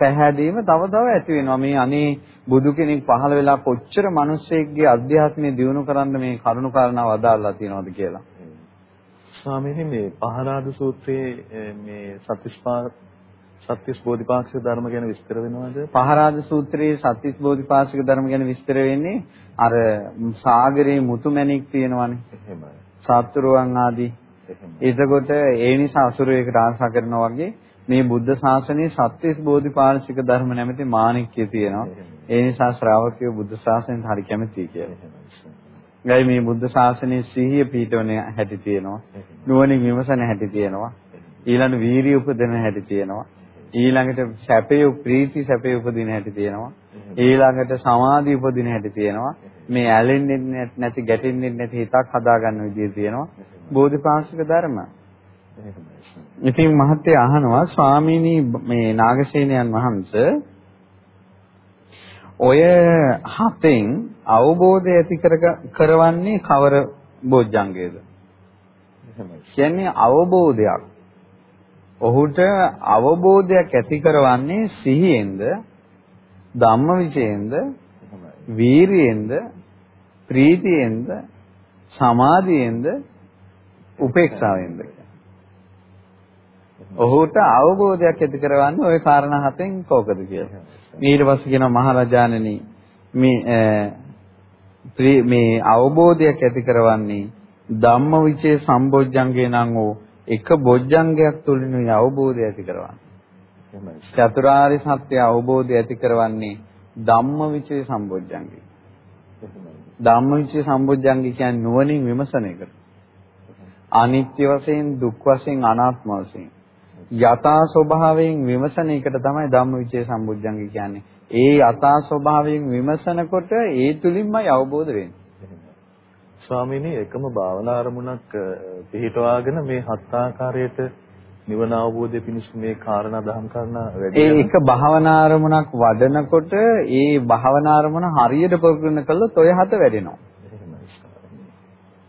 Speaker 2: පැහැදීම තව තව ඇති වෙනවා. මේ අනේ බුදු කෙනෙක් පහළ වෙලා කොච්චර මිනිස්සෙක්ගේ අධ්‍යාත්මය දියුණු කරන්න මේ කරුණු කාරණාව අදාළලා තියෙනවද කියලා.
Speaker 1: ස්වාමීනි මේ පහරාද සූත්‍රයේ මේ සත්‍විස්පා සත්‍විස් බෝධිපාක්ෂික ධර්ම ගැන විස්තර වෙනවද?
Speaker 2: පහරාද සූත්‍රයේ සත්‍විස් බෝධිපාක්ෂික ධර්ම ගැන විස්තර වෙන්නේ අර සාගරයේ මුතුමැණික් තියෙනවනේ.
Speaker 1: එහෙමයි.
Speaker 2: සත්‍රුවන් ආදී. එතකොට ඒ නිසා අසුරයකට ආශා කරනවා වගේ මේ බුද්ධ ශාසනයේ සත්‍විස් බෝධිපාක්ෂික ධර්ම නැමැති මාණික්කය තියෙනවා. ඒ නිසා ශ්‍රාවකයෝ බුද්ධ ශාසනයට හරි කැමතියි කියලා. ගයි මේ බුද්ධ ශාසනයේ සිහිය පිහිටවන හැටි තියෙනවා. නුවණින් විමසන හැටි තියෙනවා. ඊළඟ වීරිය උපදින හැටි තියෙනවා. ඊළඟට සැපේ ප්‍රීති සැපේ උපදින හැටි තියෙනවා. ඊළඟට සමාධි උපදින හැටි තියෙනවා. මේ ඇලෙන්නේ නැති ගැටෙන්නේ නැති හිතක් හදාගන්න විදිය තියෙනවා. බෝධිපාක්ෂික ධර්ම. ඉතින් මහත්තයා අහනවා ස්වාමීනි මේ නාගසේනයන් වහන්සේ ඔය හතෙන් අවබෝධය ඇති කරවන්නේ කවර බොජ්ජංගයේද? කියන්නේ අවබෝධයක්. ඔහුට අවබෝධයක් ඇති කරවන්නේ සිහියෙන්ද, ධම්මවිචයෙන්ද, වීරියෙන්ද, ප්‍රීතියෙන්ද, සමාධියෙන්ද, උපේක්ෂාවෙන්ද? ඔහුට අවබෝධයක් ඇති කරවන්නේ ওই කාරණා හතෙන් කෝකද කියලා. ඊට පස්සේ කියනවා මහරජාණෙනි මේ මේ අවබෝධයක් ඇති කරවන්නේ ධම්මවිචේ සම්බොජ්ජංගේ නම් වූ එක බොජ්ජංගයක් තුලින් අවබෝධය ඇති කරවන්නේ. චතුරාර්ය සත්‍ය අවබෝධය ඇති කරවන්නේ ධම්මවිචේ සම්බොජ්ජංගේ. ධම්මවිචේ සම්බොජ්ජංගේ කියන්නේ නුවණින් විමසන එක. අනිත්‍ය වශයෙන් දුක් වශයෙන් අනාත්ම වශයෙන් යථා ස්වභාවයෙන් විමසන එකට තමයි ධම්මවිචේ සම්බුද්ධංග කියන්නේ. ඒ යථා ස්වභාවයෙන් විමසනකොට ඒ තුලින්මයි අවබෝධ වෙන්නේ.
Speaker 1: ස්වාමීනි එකම භාවනා අරමුණක් පිළිටවාගෙන මේ හත් ආකාරයට නිවන අවබෝධය පිණිස මේ කාරණා දහම් කරන වැඩි
Speaker 2: ඒ එක භාවනා අරමුණක් වඩනකොට ඒ භාවනා අරමුණ හරියට ප්‍රගුණ කළොත් ඔය හත වැඩෙනවා.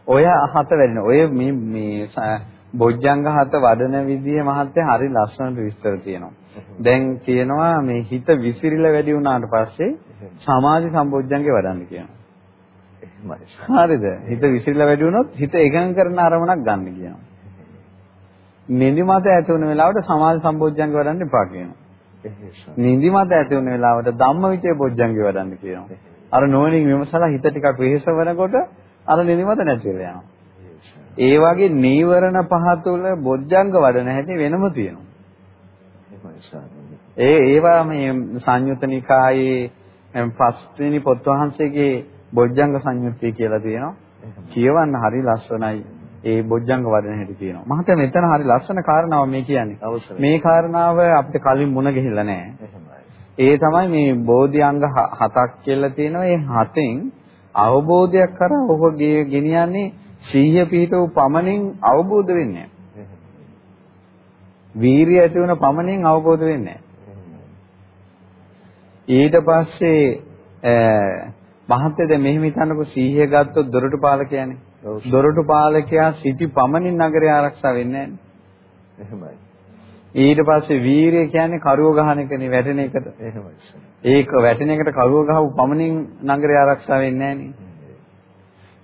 Speaker 2: ඔය හත වැඩෙනවා. ඔය මේ මේ බොජ්ජංග හත වඩන විදිය මහත්ය හරි ලස්සනට විස්තර තියෙනවා. දැන් කියනවා මේ හිත විසිරිලා වැඩි වුණාට පස්සේ සමාධි සම්බොජ්ජංගේ වඩන්න කියනවා. හරිද? හිත විසිරිලා වැඩි වුණොත් හිත එකඟ කරන අරමුණක් ගන්න කියනවා. නිදිමත ඇති වෙන වෙලාවට සමාධි සම්බොජ්ජංගේ වඩන්න එපා කියනවා. නිදිමත ඇති වෙන වෙලාවට ධම්මවිචේ බොජ්ජංගේ වඩන්න කියනවා. අර නොවනින් විමසලා හිත ටිකක් වෙහෙස වෙනකොට අර නිදිමත නැති වෙලා යනවා. ඒ වගේ නීවරණ පහ තුළ බොජ්ජංග වඩන හැටි වෙනම තියෙනවා. ඒ ඒවා මේ සංයුත නිකායේ පස්වෙනි පොත් වහන්සේගේ බොජ්ජංග සංයුත්තේ කියලා තියෙනවා. කියවන්න හරි ලස්සනයි. ඒ බොජ්ජංග වඩන හැටි තියෙනවා. මහත්මයා මෙතන හරි ලස්සන කාරණාවක් මේ කියන්නේ. මේ කාරණාව අපිට කලින් මුණ ගැහිලා නැහැ. ඒ තමයි මේ බෝධිඅංග හතක් කියලා තියෙනවා. ඒ හතෙන් අවබෝධයක් කරා ඔබ ගෙනියන්නේ සිහිය පිහිටව පමණින් අවබෝධ වෙන්නේ නැහැ. වීරිය ඇති වෙන පමණින් අවබෝධ වෙන්නේ ඊට පස්සේ මහත්යද මෙහෙම හිතන්නකො සිහිය ගත්තොත් දොරටු පාලකයානේ. දොරටු පාලකයා සිටි පමණින් නගරය ආරක්ෂා වෙන්නේ
Speaker 1: නැහැ.
Speaker 2: ඊට පස්සේ වීරිය කියන්නේ කරුව ගහන එකනේ වැටෙන එකට.
Speaker 1: එහෙමයි.
Speaker 2: ඒක වැටෙන එකට කරුව ගහපු පමණින් නගරය ආරක්ෂා වෙන්නේ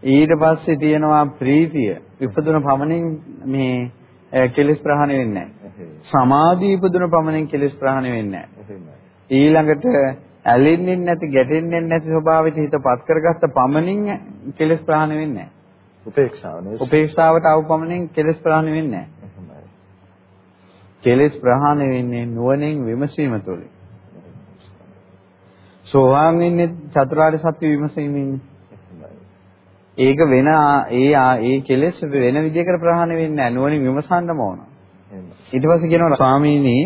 Speaker 2: ඊට පස්සේ තියෙනවා ප්‍රීතිය. ඉපදුන පමණින් මේ කෙලෙස් ප්‍රහාණය වෙන්නේ නැහැ. සමාධිය ඉපදුන පමණින් කෙලෙස් ප්‍රහාණය වෙන්නේ නැහැ. ඊළඟට ඇලෙන්නේ නැති ගැටෙන්නේ නැති ස්වභාවයට හිතපත් කරගත්ත පමණින් කෙලෙස් ප්‍රහාණය වෙන්නේ නැහැ.
Speaker 1: උපේක්ෂාව නේද?
Speaker 2: උපේක්ෂාවට ආව පමණින් කෙලෙස් ප්‍රහාණය වෙන්නේ නැහැ. කෙලෙස් ප්‍රහාණය වෙන්නේ නුවණින් විමසීම තුළින්. සෝවාන් වෙන්නේ චතුරාර්ය සත්‍ය විමසීමෙන්. ඒක වෙන ඒ ඒ කෙලෙස් වෙන විදිහකට ප්‍රහාණය වෙන්නේ නැහැ. නුවණින් විමසන්නම ඕන. ඊට පස්සේ කියනවා ස්වාමීනි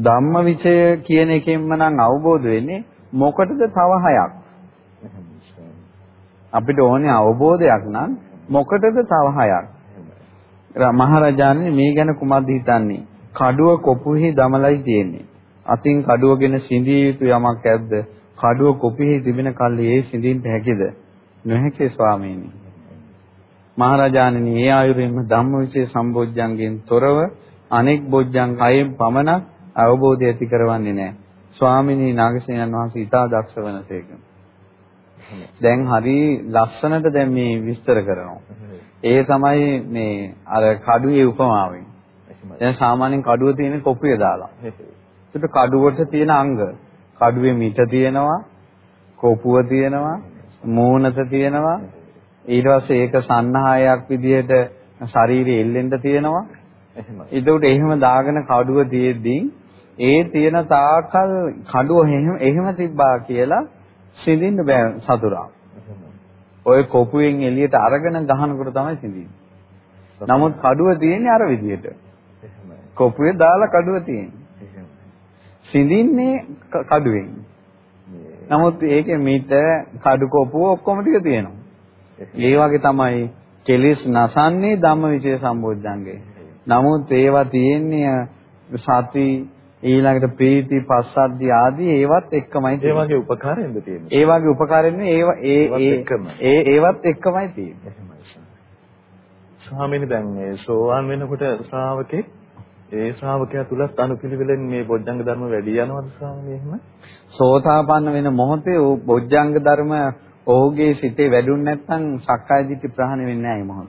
Speaker 2: ධම්මවිචය කියන එකෙන්ම නම් අවබෝධ වෙන්නේ මොකටද තව හයක්? අපිට ඕනේ අවබෝධයක් නම් මොකටද තව හයක්? මහරජාණන් මේ ගැන කුමක්ද හිතන්නේ? කඩුව කොපුෙහි දමලයි තියෙන්නේ. අතින් කඩුවගෙන සිඳිය යුතු යමක් ඇද්ද? කඩුව කොපුෙහි තිබෙන කල්ලි ඒ සිඳින්න හැකිද? නොහැකේ ස්වාමීනි. මහරජාණනි ඒ ආයුර්ෙන්ම ධම්මවිචේ සම්බොජ්ජංගෙන් තොරව අනෙක් බොජ්ජං කයෙන් පමණක් අවබෝධය ඇති කරවන්නේ නැහැ. ස්වාමිනී නාගසේනන් වහන්සේ ඉතා දක්ෂ වෙනසේක. දැන් හරි ලස්සනට දැන් මේ විස්තර කරනවා. ඒ තමයි මේ අර කඩුවේ උපමාවෙන්. දැන් සාමාන්‍යයෙන් කඩුව තියෙන කොපුවේ දාලා. ඒකට කඩුවට තියෙන අංග. කඩුවේ මිට තියෙනවා, කොපුව තියෙනවා, මූණත තියෙනවා. ඊට පස්සේ ඒක සන්නාහයක් විදිහට ශරීරෙ එල්ලෙන්න තියෙනවා. එහෙමයි. ඒකට එහෙම දාගෙන කඩුව තියෙද්දී ඒ තියෙන තාකල් කඩුව එහෙම එහෙම තිබ්බා කියලා සිඳින්න බෑ සතුරා. ඔය කොපුවෙන් එළියට අරගෙන ගහනකොට තමයි සිඳින්නේ. නමුත් කඩුව තියෙන්නේ අර විදිහට. කොපුවේ දාලා කඩුව තියෙන්නේ. සිඳින්නේ කඩුවෙන්. නමුත් ඒකේ මීට කඩු කොපුව ඔක්කොම ටික තියෙනවා. ඒ වගේ තමයි කෙලිස් නසන්නේ ධම්මවිචේ සම්බෝධ්‍යංගේ. නමුත් ඒවා තියෙන්නේ සති ඊළඟට ප්‍රීති පස්සද්ධි ආදී ඒවත් එක්කමයි
Speaker 1: ඒ වගේ උපකාරයෙන්ද තියෙන්නේ.
Speaker 2: ඒ වගේ උපකාරයෙන් ඒව ඒ ඒ ඒවත් එක්කමයි තියෙන්නේ.
Speaker 1: ස්වාමීනි දැන් මේ සෝවාන් වෙනකොට ශ්‍රාවකේ ඒ ශ්‍රාවකයා තුලත් අනුපිළිවෙලෙන් මේ බොජ්ජංග ධර්ම වැඩි යනවද ස්වාමීනි එහෙම?
Speaker 2: සෝතාපන්න වෙන මොහොතේ බොජ්ජංග ධර්ම ඔහුගේ සිතේ වැඩුන් නැත්නම් සක්කාය දිට්ඨි ප්‍රහාණය වෙන්නේ නැහැ මොහොත.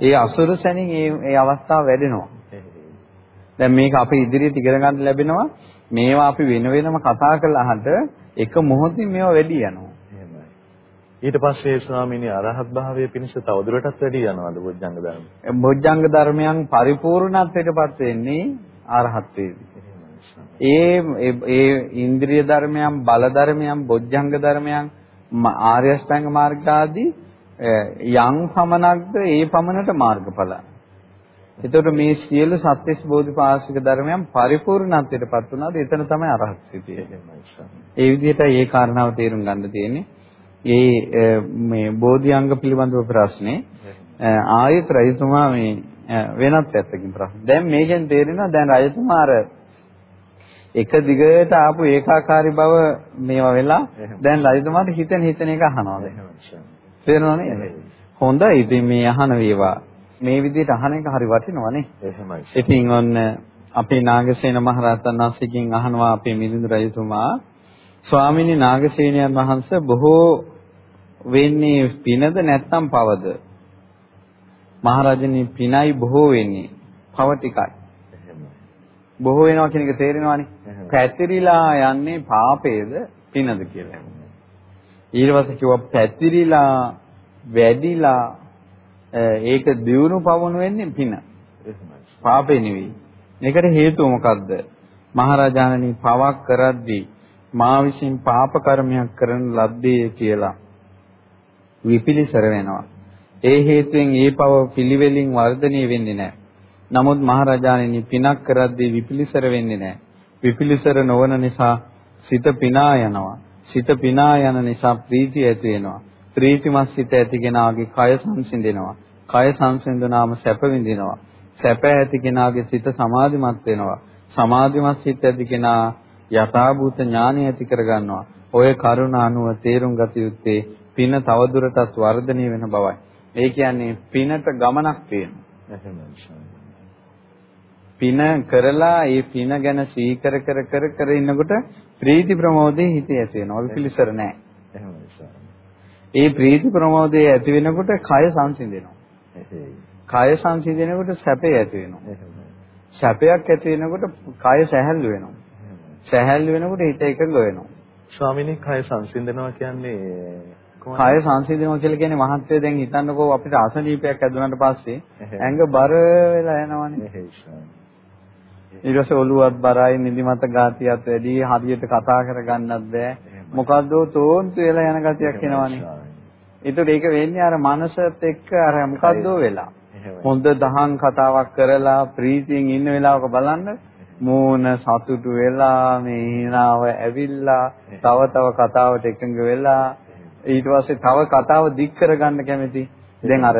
Speaker 2: ඒ අසුර සැනින් ඒ ඒ අවස්ථාව වැඩෙනවා. දැන් මේක අපි ඉදිරියට ඉගෙන ගන්න ලැබෙනවා. මේවා අපි වෙන වෙනම කතා කළාට එක මොහොතින් මේවා වැඩි යනවා.
Speaker 1: ඊට පස්සේ ස්වාමීනි අරහත් භාවයේ පිණිස තවදුරටත් වැඩි යනවාද බොජ්ජංග ධර්ම?
Speaker 2: බොජ්ජංග ධර්මයන් පරිපූර්ණත්වයටපත් වෙන්නේ අරහත්ත්වයේදී. ඒ ඒ ඉන්ද්‍රිය ධර්මයන්, බල ධර්මයන්, බොජ්ජංග ධර්මයන්, ආර්ය අෂ්ටාංග මාර්ග ආදී යම් පමණක්ද ඒ පමණට මාර්ගඵල. එතකොට මේ සියලු සත්‍යස් බෝධිපාශික ධර්මයන් පරිපූර්ණත්වයටපත් වුණාද එතන තමයි අරහත් සිටිය. ඒ විදිහට ඒ කාරණාව තේරුම් ගන්න තියෙන්නේ. ඒ මේ බෝධිඅංග පිළිබඳව ප්‍රශ්නේ ආයෙත් රජතුමා මේ වෙනත් පැත්තකින් ප්‍රශ්න. දැන් මේකෙන් තේරෙනවා දැන් රජතුමා අර එක දිගට ආපු ඒකාකාරී බව මේවා වෙලා දැන් රජතුමාට හිතෙන හිතෙන එක අහනවා. තේරෙනව නේද? හොඳයි. ඉතින් මේ අහන වේවා. මේ විදිහට අහන එක හරි වටිනවනේ.
Speaker 1: එහෙමයි.
Speaker 2: ඉතින් ඔන්න අපේ නාගසේන මහරහතන් වහන්සේගෙන් අහනවා අපේ මිලිඳු රජතුමා ස්වාමීනි නාගසේනයන් වහන්සේ බොහෝ වෙන්නේ පිනද නැත්නම් පවද? මහරජනි පිනයි බොහෝ වෙන්නේ. පව ටිකයි. බොහෝ වෙනවා කියන එක තේරෙනවනේ. පැතිරිලා යන්නේ පාපේද පිනද කියලා. ඊට පස්සේ කිව්වා පැතිරිලා වැඩිලා ඒක දියුණු පවණු වෙන්නේ පින. පාපේ නෙවෙයි. මේකට හේතුව මොකද්ද? මහරජාණනි පවක් කරද්දී මා විසින් පාප කර්මයක් කරන ලද්දේ කියලා විපිලිසර වෙනවා. ඒ හේතුවෙන් ඒ පව පිළිවෙලින් වර්ධනය වෙන්නේ නැහැ. නමුත් මහරජාණනි පිනක් කරද්දී විපිලිසර වෙන්නේ නැහැ. විපිලිසර නොවන නිසා සිත පිනා යනවා. සිත පිනා යන නිසා ප්‍රීතිය ඇති වෙනවා. ප්‍රීතිමත් සිත ඇති කෙනාගේ කය සංසිඳෙනවා. කය සංසිඳනාම සැප විඳිනවා. සැප ඇති කෙනාගේ සිත සමාධිමත් වෙනවා. සමාධිමත් සිත ඇති කෙනා යථාභූත ඥානය ඇති කරගන්නවා. ඔය කරුණ අනුව තේරුම් ගත යුත්තේ පින තවදුරටත් වර්ධනය වෙන බවයි. ඒ කියන්නේ පිනට ගමනක් තියෙනවා. පින කරලා ඒ පින ගැන සීකර කර කර කර ඉන්නකොට ප්‍රීති ප්‍රමෝදේ හිතේ ඇති වෙනවා. විපිලිසර නැහැ. ඒ ප්‍රීති ප්‍රමෝදේ ඇති වෙනකොට කය සංසිඳෙනවා. කය සංසිඳෙනකොට සැපේ ඇති වෙනවා. සැපයක් ඇති වෙනකොට කය සැහැල්ලු වෙනවා. සැහැල්ලු වෙනකොට හිත එකඟ වෙනවා.
Speaker 1: ස්වාමිනේ කය සංසිඳනවා කියන්නේ
Speaker 2: කය සංසිඳනවා කියලා කියන්නේ මහත්ය දැන් හිතන්නකෝ අපිට අසනීපයක් ඇදුනට පස්සේ ඇඟ බර වෙලා යනවනේ. ඊට පස්සේ ඔළුවත් බරයි නිදිමත ගාතියත් වැඩි හරියට කතා කරගන්නත් බෑ මොකද්ද තෝන්තු වෙලා යන ගතියක් එනවනේ ඒතකොට ඒක වෙන්නේ අර මනසත් එක්ක අර මොකද්ද වෙලා. හොඳ දහං කතාවක් කරලා ප්‍රීතියෙන් ඉන්න වෙලාවක බලන්න මූණ සතුටු වෙලා මේ හිනාව ඇවිල්ලා තව තව කතාවට එකඟ වෙලා. ඊට පස්සේ තව කතාව දික් කරගන්න කැමති. දැන් අර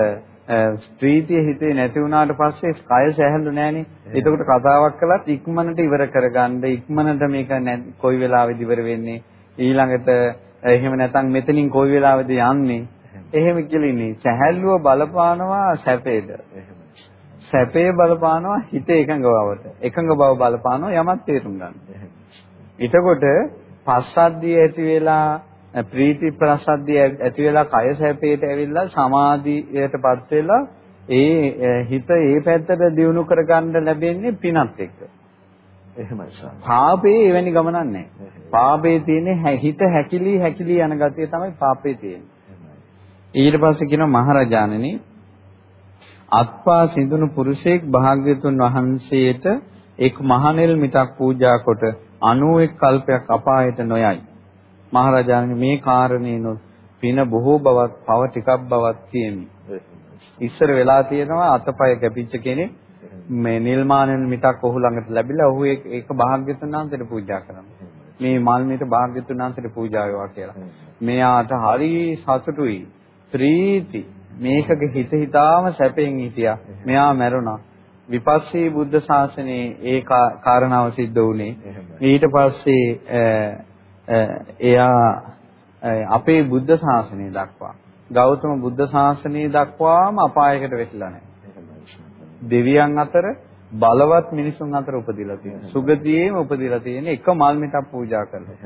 Speaker 2: ප්‍රීතිය හිතේ නැති වුණාට පස්සේ කය සැහැල්ලු නෑනේ. එතකොට කතාවක් කළත් ඉක්මනට ඉවර කරගන්න ඉක්මනට මේක කොයි වෙලාවෙද ඉවර වෙන්නේ? ඊළඟට එහෙම නැත්නම් මෙතනින් කොයි වෙලාවෙද යන්නේ එහෙම කියලා ඉන්නේ. සැහැල්ලුව බලපානවා සැපේට. සැපේ බලපානවා හිත එකඟ බවට. එකඟ බව බලපානවා යමක් තේරුම් ගන්න. එතකොට පස්සද්ධිය ඇති වෙලා ප්‍රීති ප්‍රසද්ධිය ඇති වෙලා කය සැපේට ඇවිල්ලා සමාධියටපත් වෙලා ඒ හිත ඒ පැත්තට දියුණු කරගන්න ලැබෙන්නේ පිනත් එක්ක.
Speaker 1: එහෙමයි සර්.
Speaker 2: පාපේ එවැනි ගමනක් නැහැ. පාපේ තියෙන්නේ හිත හැකිලි හැකිලි යන ගතිය තමයි පාපේ තියෙන්නේ. ඊට පස්සේ කියනවා මහරජාණනි අත්පා සිඳුණු පුරුෂයෙක් භාග්‍යතුන් වහන්සේට එක් මහනෙල් මිටක් පූජා කොට 91 කල්පයක් අපායට නොයයි. මහරජාණන් මේ කාරණේනොත් පින බොහෝ බවක් පව ටිකක් බවක් තියෙමි. ඉස්සර වෙලා තියෙනවා අතපය කැපිච්ච කෙනෙක් මේ නිල්මානෙන් මිටක් ඔහු ළඟට ලැබිලා ඔහු ඒක භාග්‍යතුන් වහන්සේට පූජා කරනවා. මේ මල් මිට භාග්‍යතුන් වහන්සේට පූජා වේවා කියලා. මෙයාට හරි සතුටුයි. ප්‍රීති. මේකගේ හිත හිතාම සැපෙන් හිටියා. මෙයා මැරුණා. විපස්සී බුද්ධ ශාසනයේ ඒ කාරණාව සිද්ධ වුණේ. ඊට පස්සේ එයා අපේ බුද්ධ ශාසනය දක්වා ගෞතම බුද්ධ ශාසනය දක්වාම අපායකට වැටිලා නැහැ. දෙවියන් අතර බලවත් මිනිසුන් අතර උපදිලා තියෙනවා. සුගතියේම උපදිලා තියෙන එක මල් මිටක් පූජා කරලා.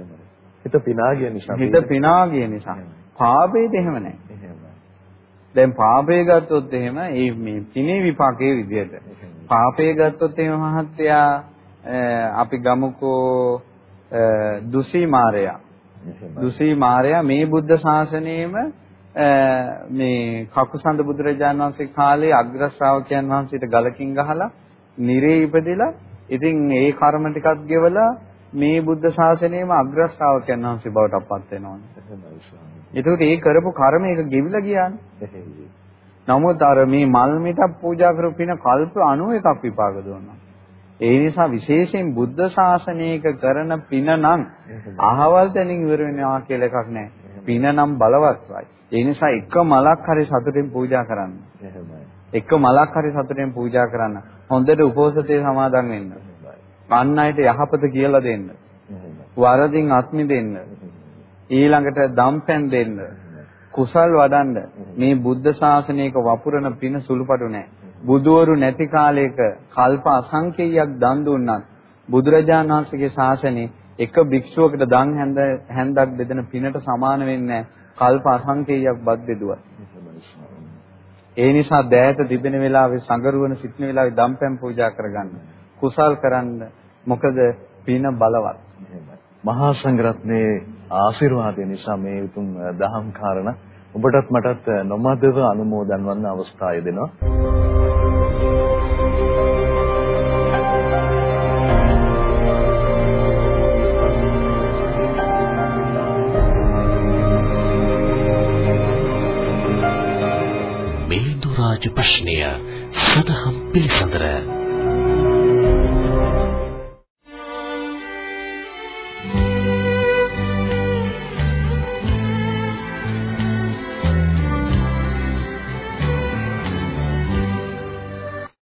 Speaker 1: හිත පිනාගිය නිසා.
Speaker 2: හිත පිනාගිය නිසා. පාපේද එහෙම නැහැ. දැන් පාපේ ගත්තොත් එහෙම ඒ මේ පිනේ විපාකයේ විදියට. පාපේ ගත්තොත් එහෙම මහත්තයා අපි ගමුකෝ දුසී මාරයා දුසී මාරයා මේ බුද්ධ ශාසනයෙම මේ කකුසඳ බුදුරජාණන් වහන්සේ කාලේ අග්‍ර ශ්‍රාවකයන් වහන්සේට ගලකින් ගහලා නිරේ ඉපදිලා ඉතින් ඒ කර්ම ටිකක් ගෙවලා මේ බුද්ධ ශාසනයෙම අග්‍ර ශ්‍රාවකයන් වහන්සේ බවට අපත් වෙනවනේ. ඒකට ඒ කරපු කර්ම එක ගෙවිලා ගියානේ. නමුත් අර මේ මල් මිටක් පූජා කරපු පින කල්ප 91ක් විපාක දුන්නා. ඒ නිසා විශේෂයෙන් බුද්ධ ශාසනයක කරන පින නම් අහවල් තැනින් ඉවර වෙනවා කියලා එකක් නැහැ. පින නම් බලවත්යි. ඒ නිසා එක මලක් හරි සතුටින් පූජා කරන්න. එක මලක් හරි සතුටින් පූජා කරන්න. හොඳට උපෝසතේ සමාදන් වෙන්න. අන් අයට යහපත කියලා දෙන්න. වරදින් අත්මි දෙන්න. ඊළඟට දම්පැන් දෙන්න. කුසල් වඩන්න. මේ බුද්ධ ශාසනයක වපුරන පින සුළුපටු නැහැ. බුදවරු නැති කාලයක කල්ප අසංකේයයක් දන් දුන්නත් බුදුරජාණන් වහන්සේගේ ශාසනය එක භික්ෂුවකට දන් හැන්ද හැන්දක් බෙදෙන පිනට සමාන වෙන්නේ කල්ප අසංකේයයක් බත් බෙදුවා. ඒ නිසා දෑත තිබෙන වෙලාවේ සංගරුවන සිටින වෙලාවේ දම්පැන් පූජා කරගන්න. කුසල් කරන්න. මොකද පින බලවත්.
Speaker 1: මහා සංඝරත්නයේ ආශිර්වාදය නිසා මේ උතුම් දහම් කාරණා ඔබටත් මටත් නොමදව අනුමෝදන් වන්න අවස්ථාව දෙනවා.
Speaker 3: රාජ ප්‍රශ්නය සදහම් පිළිසඳර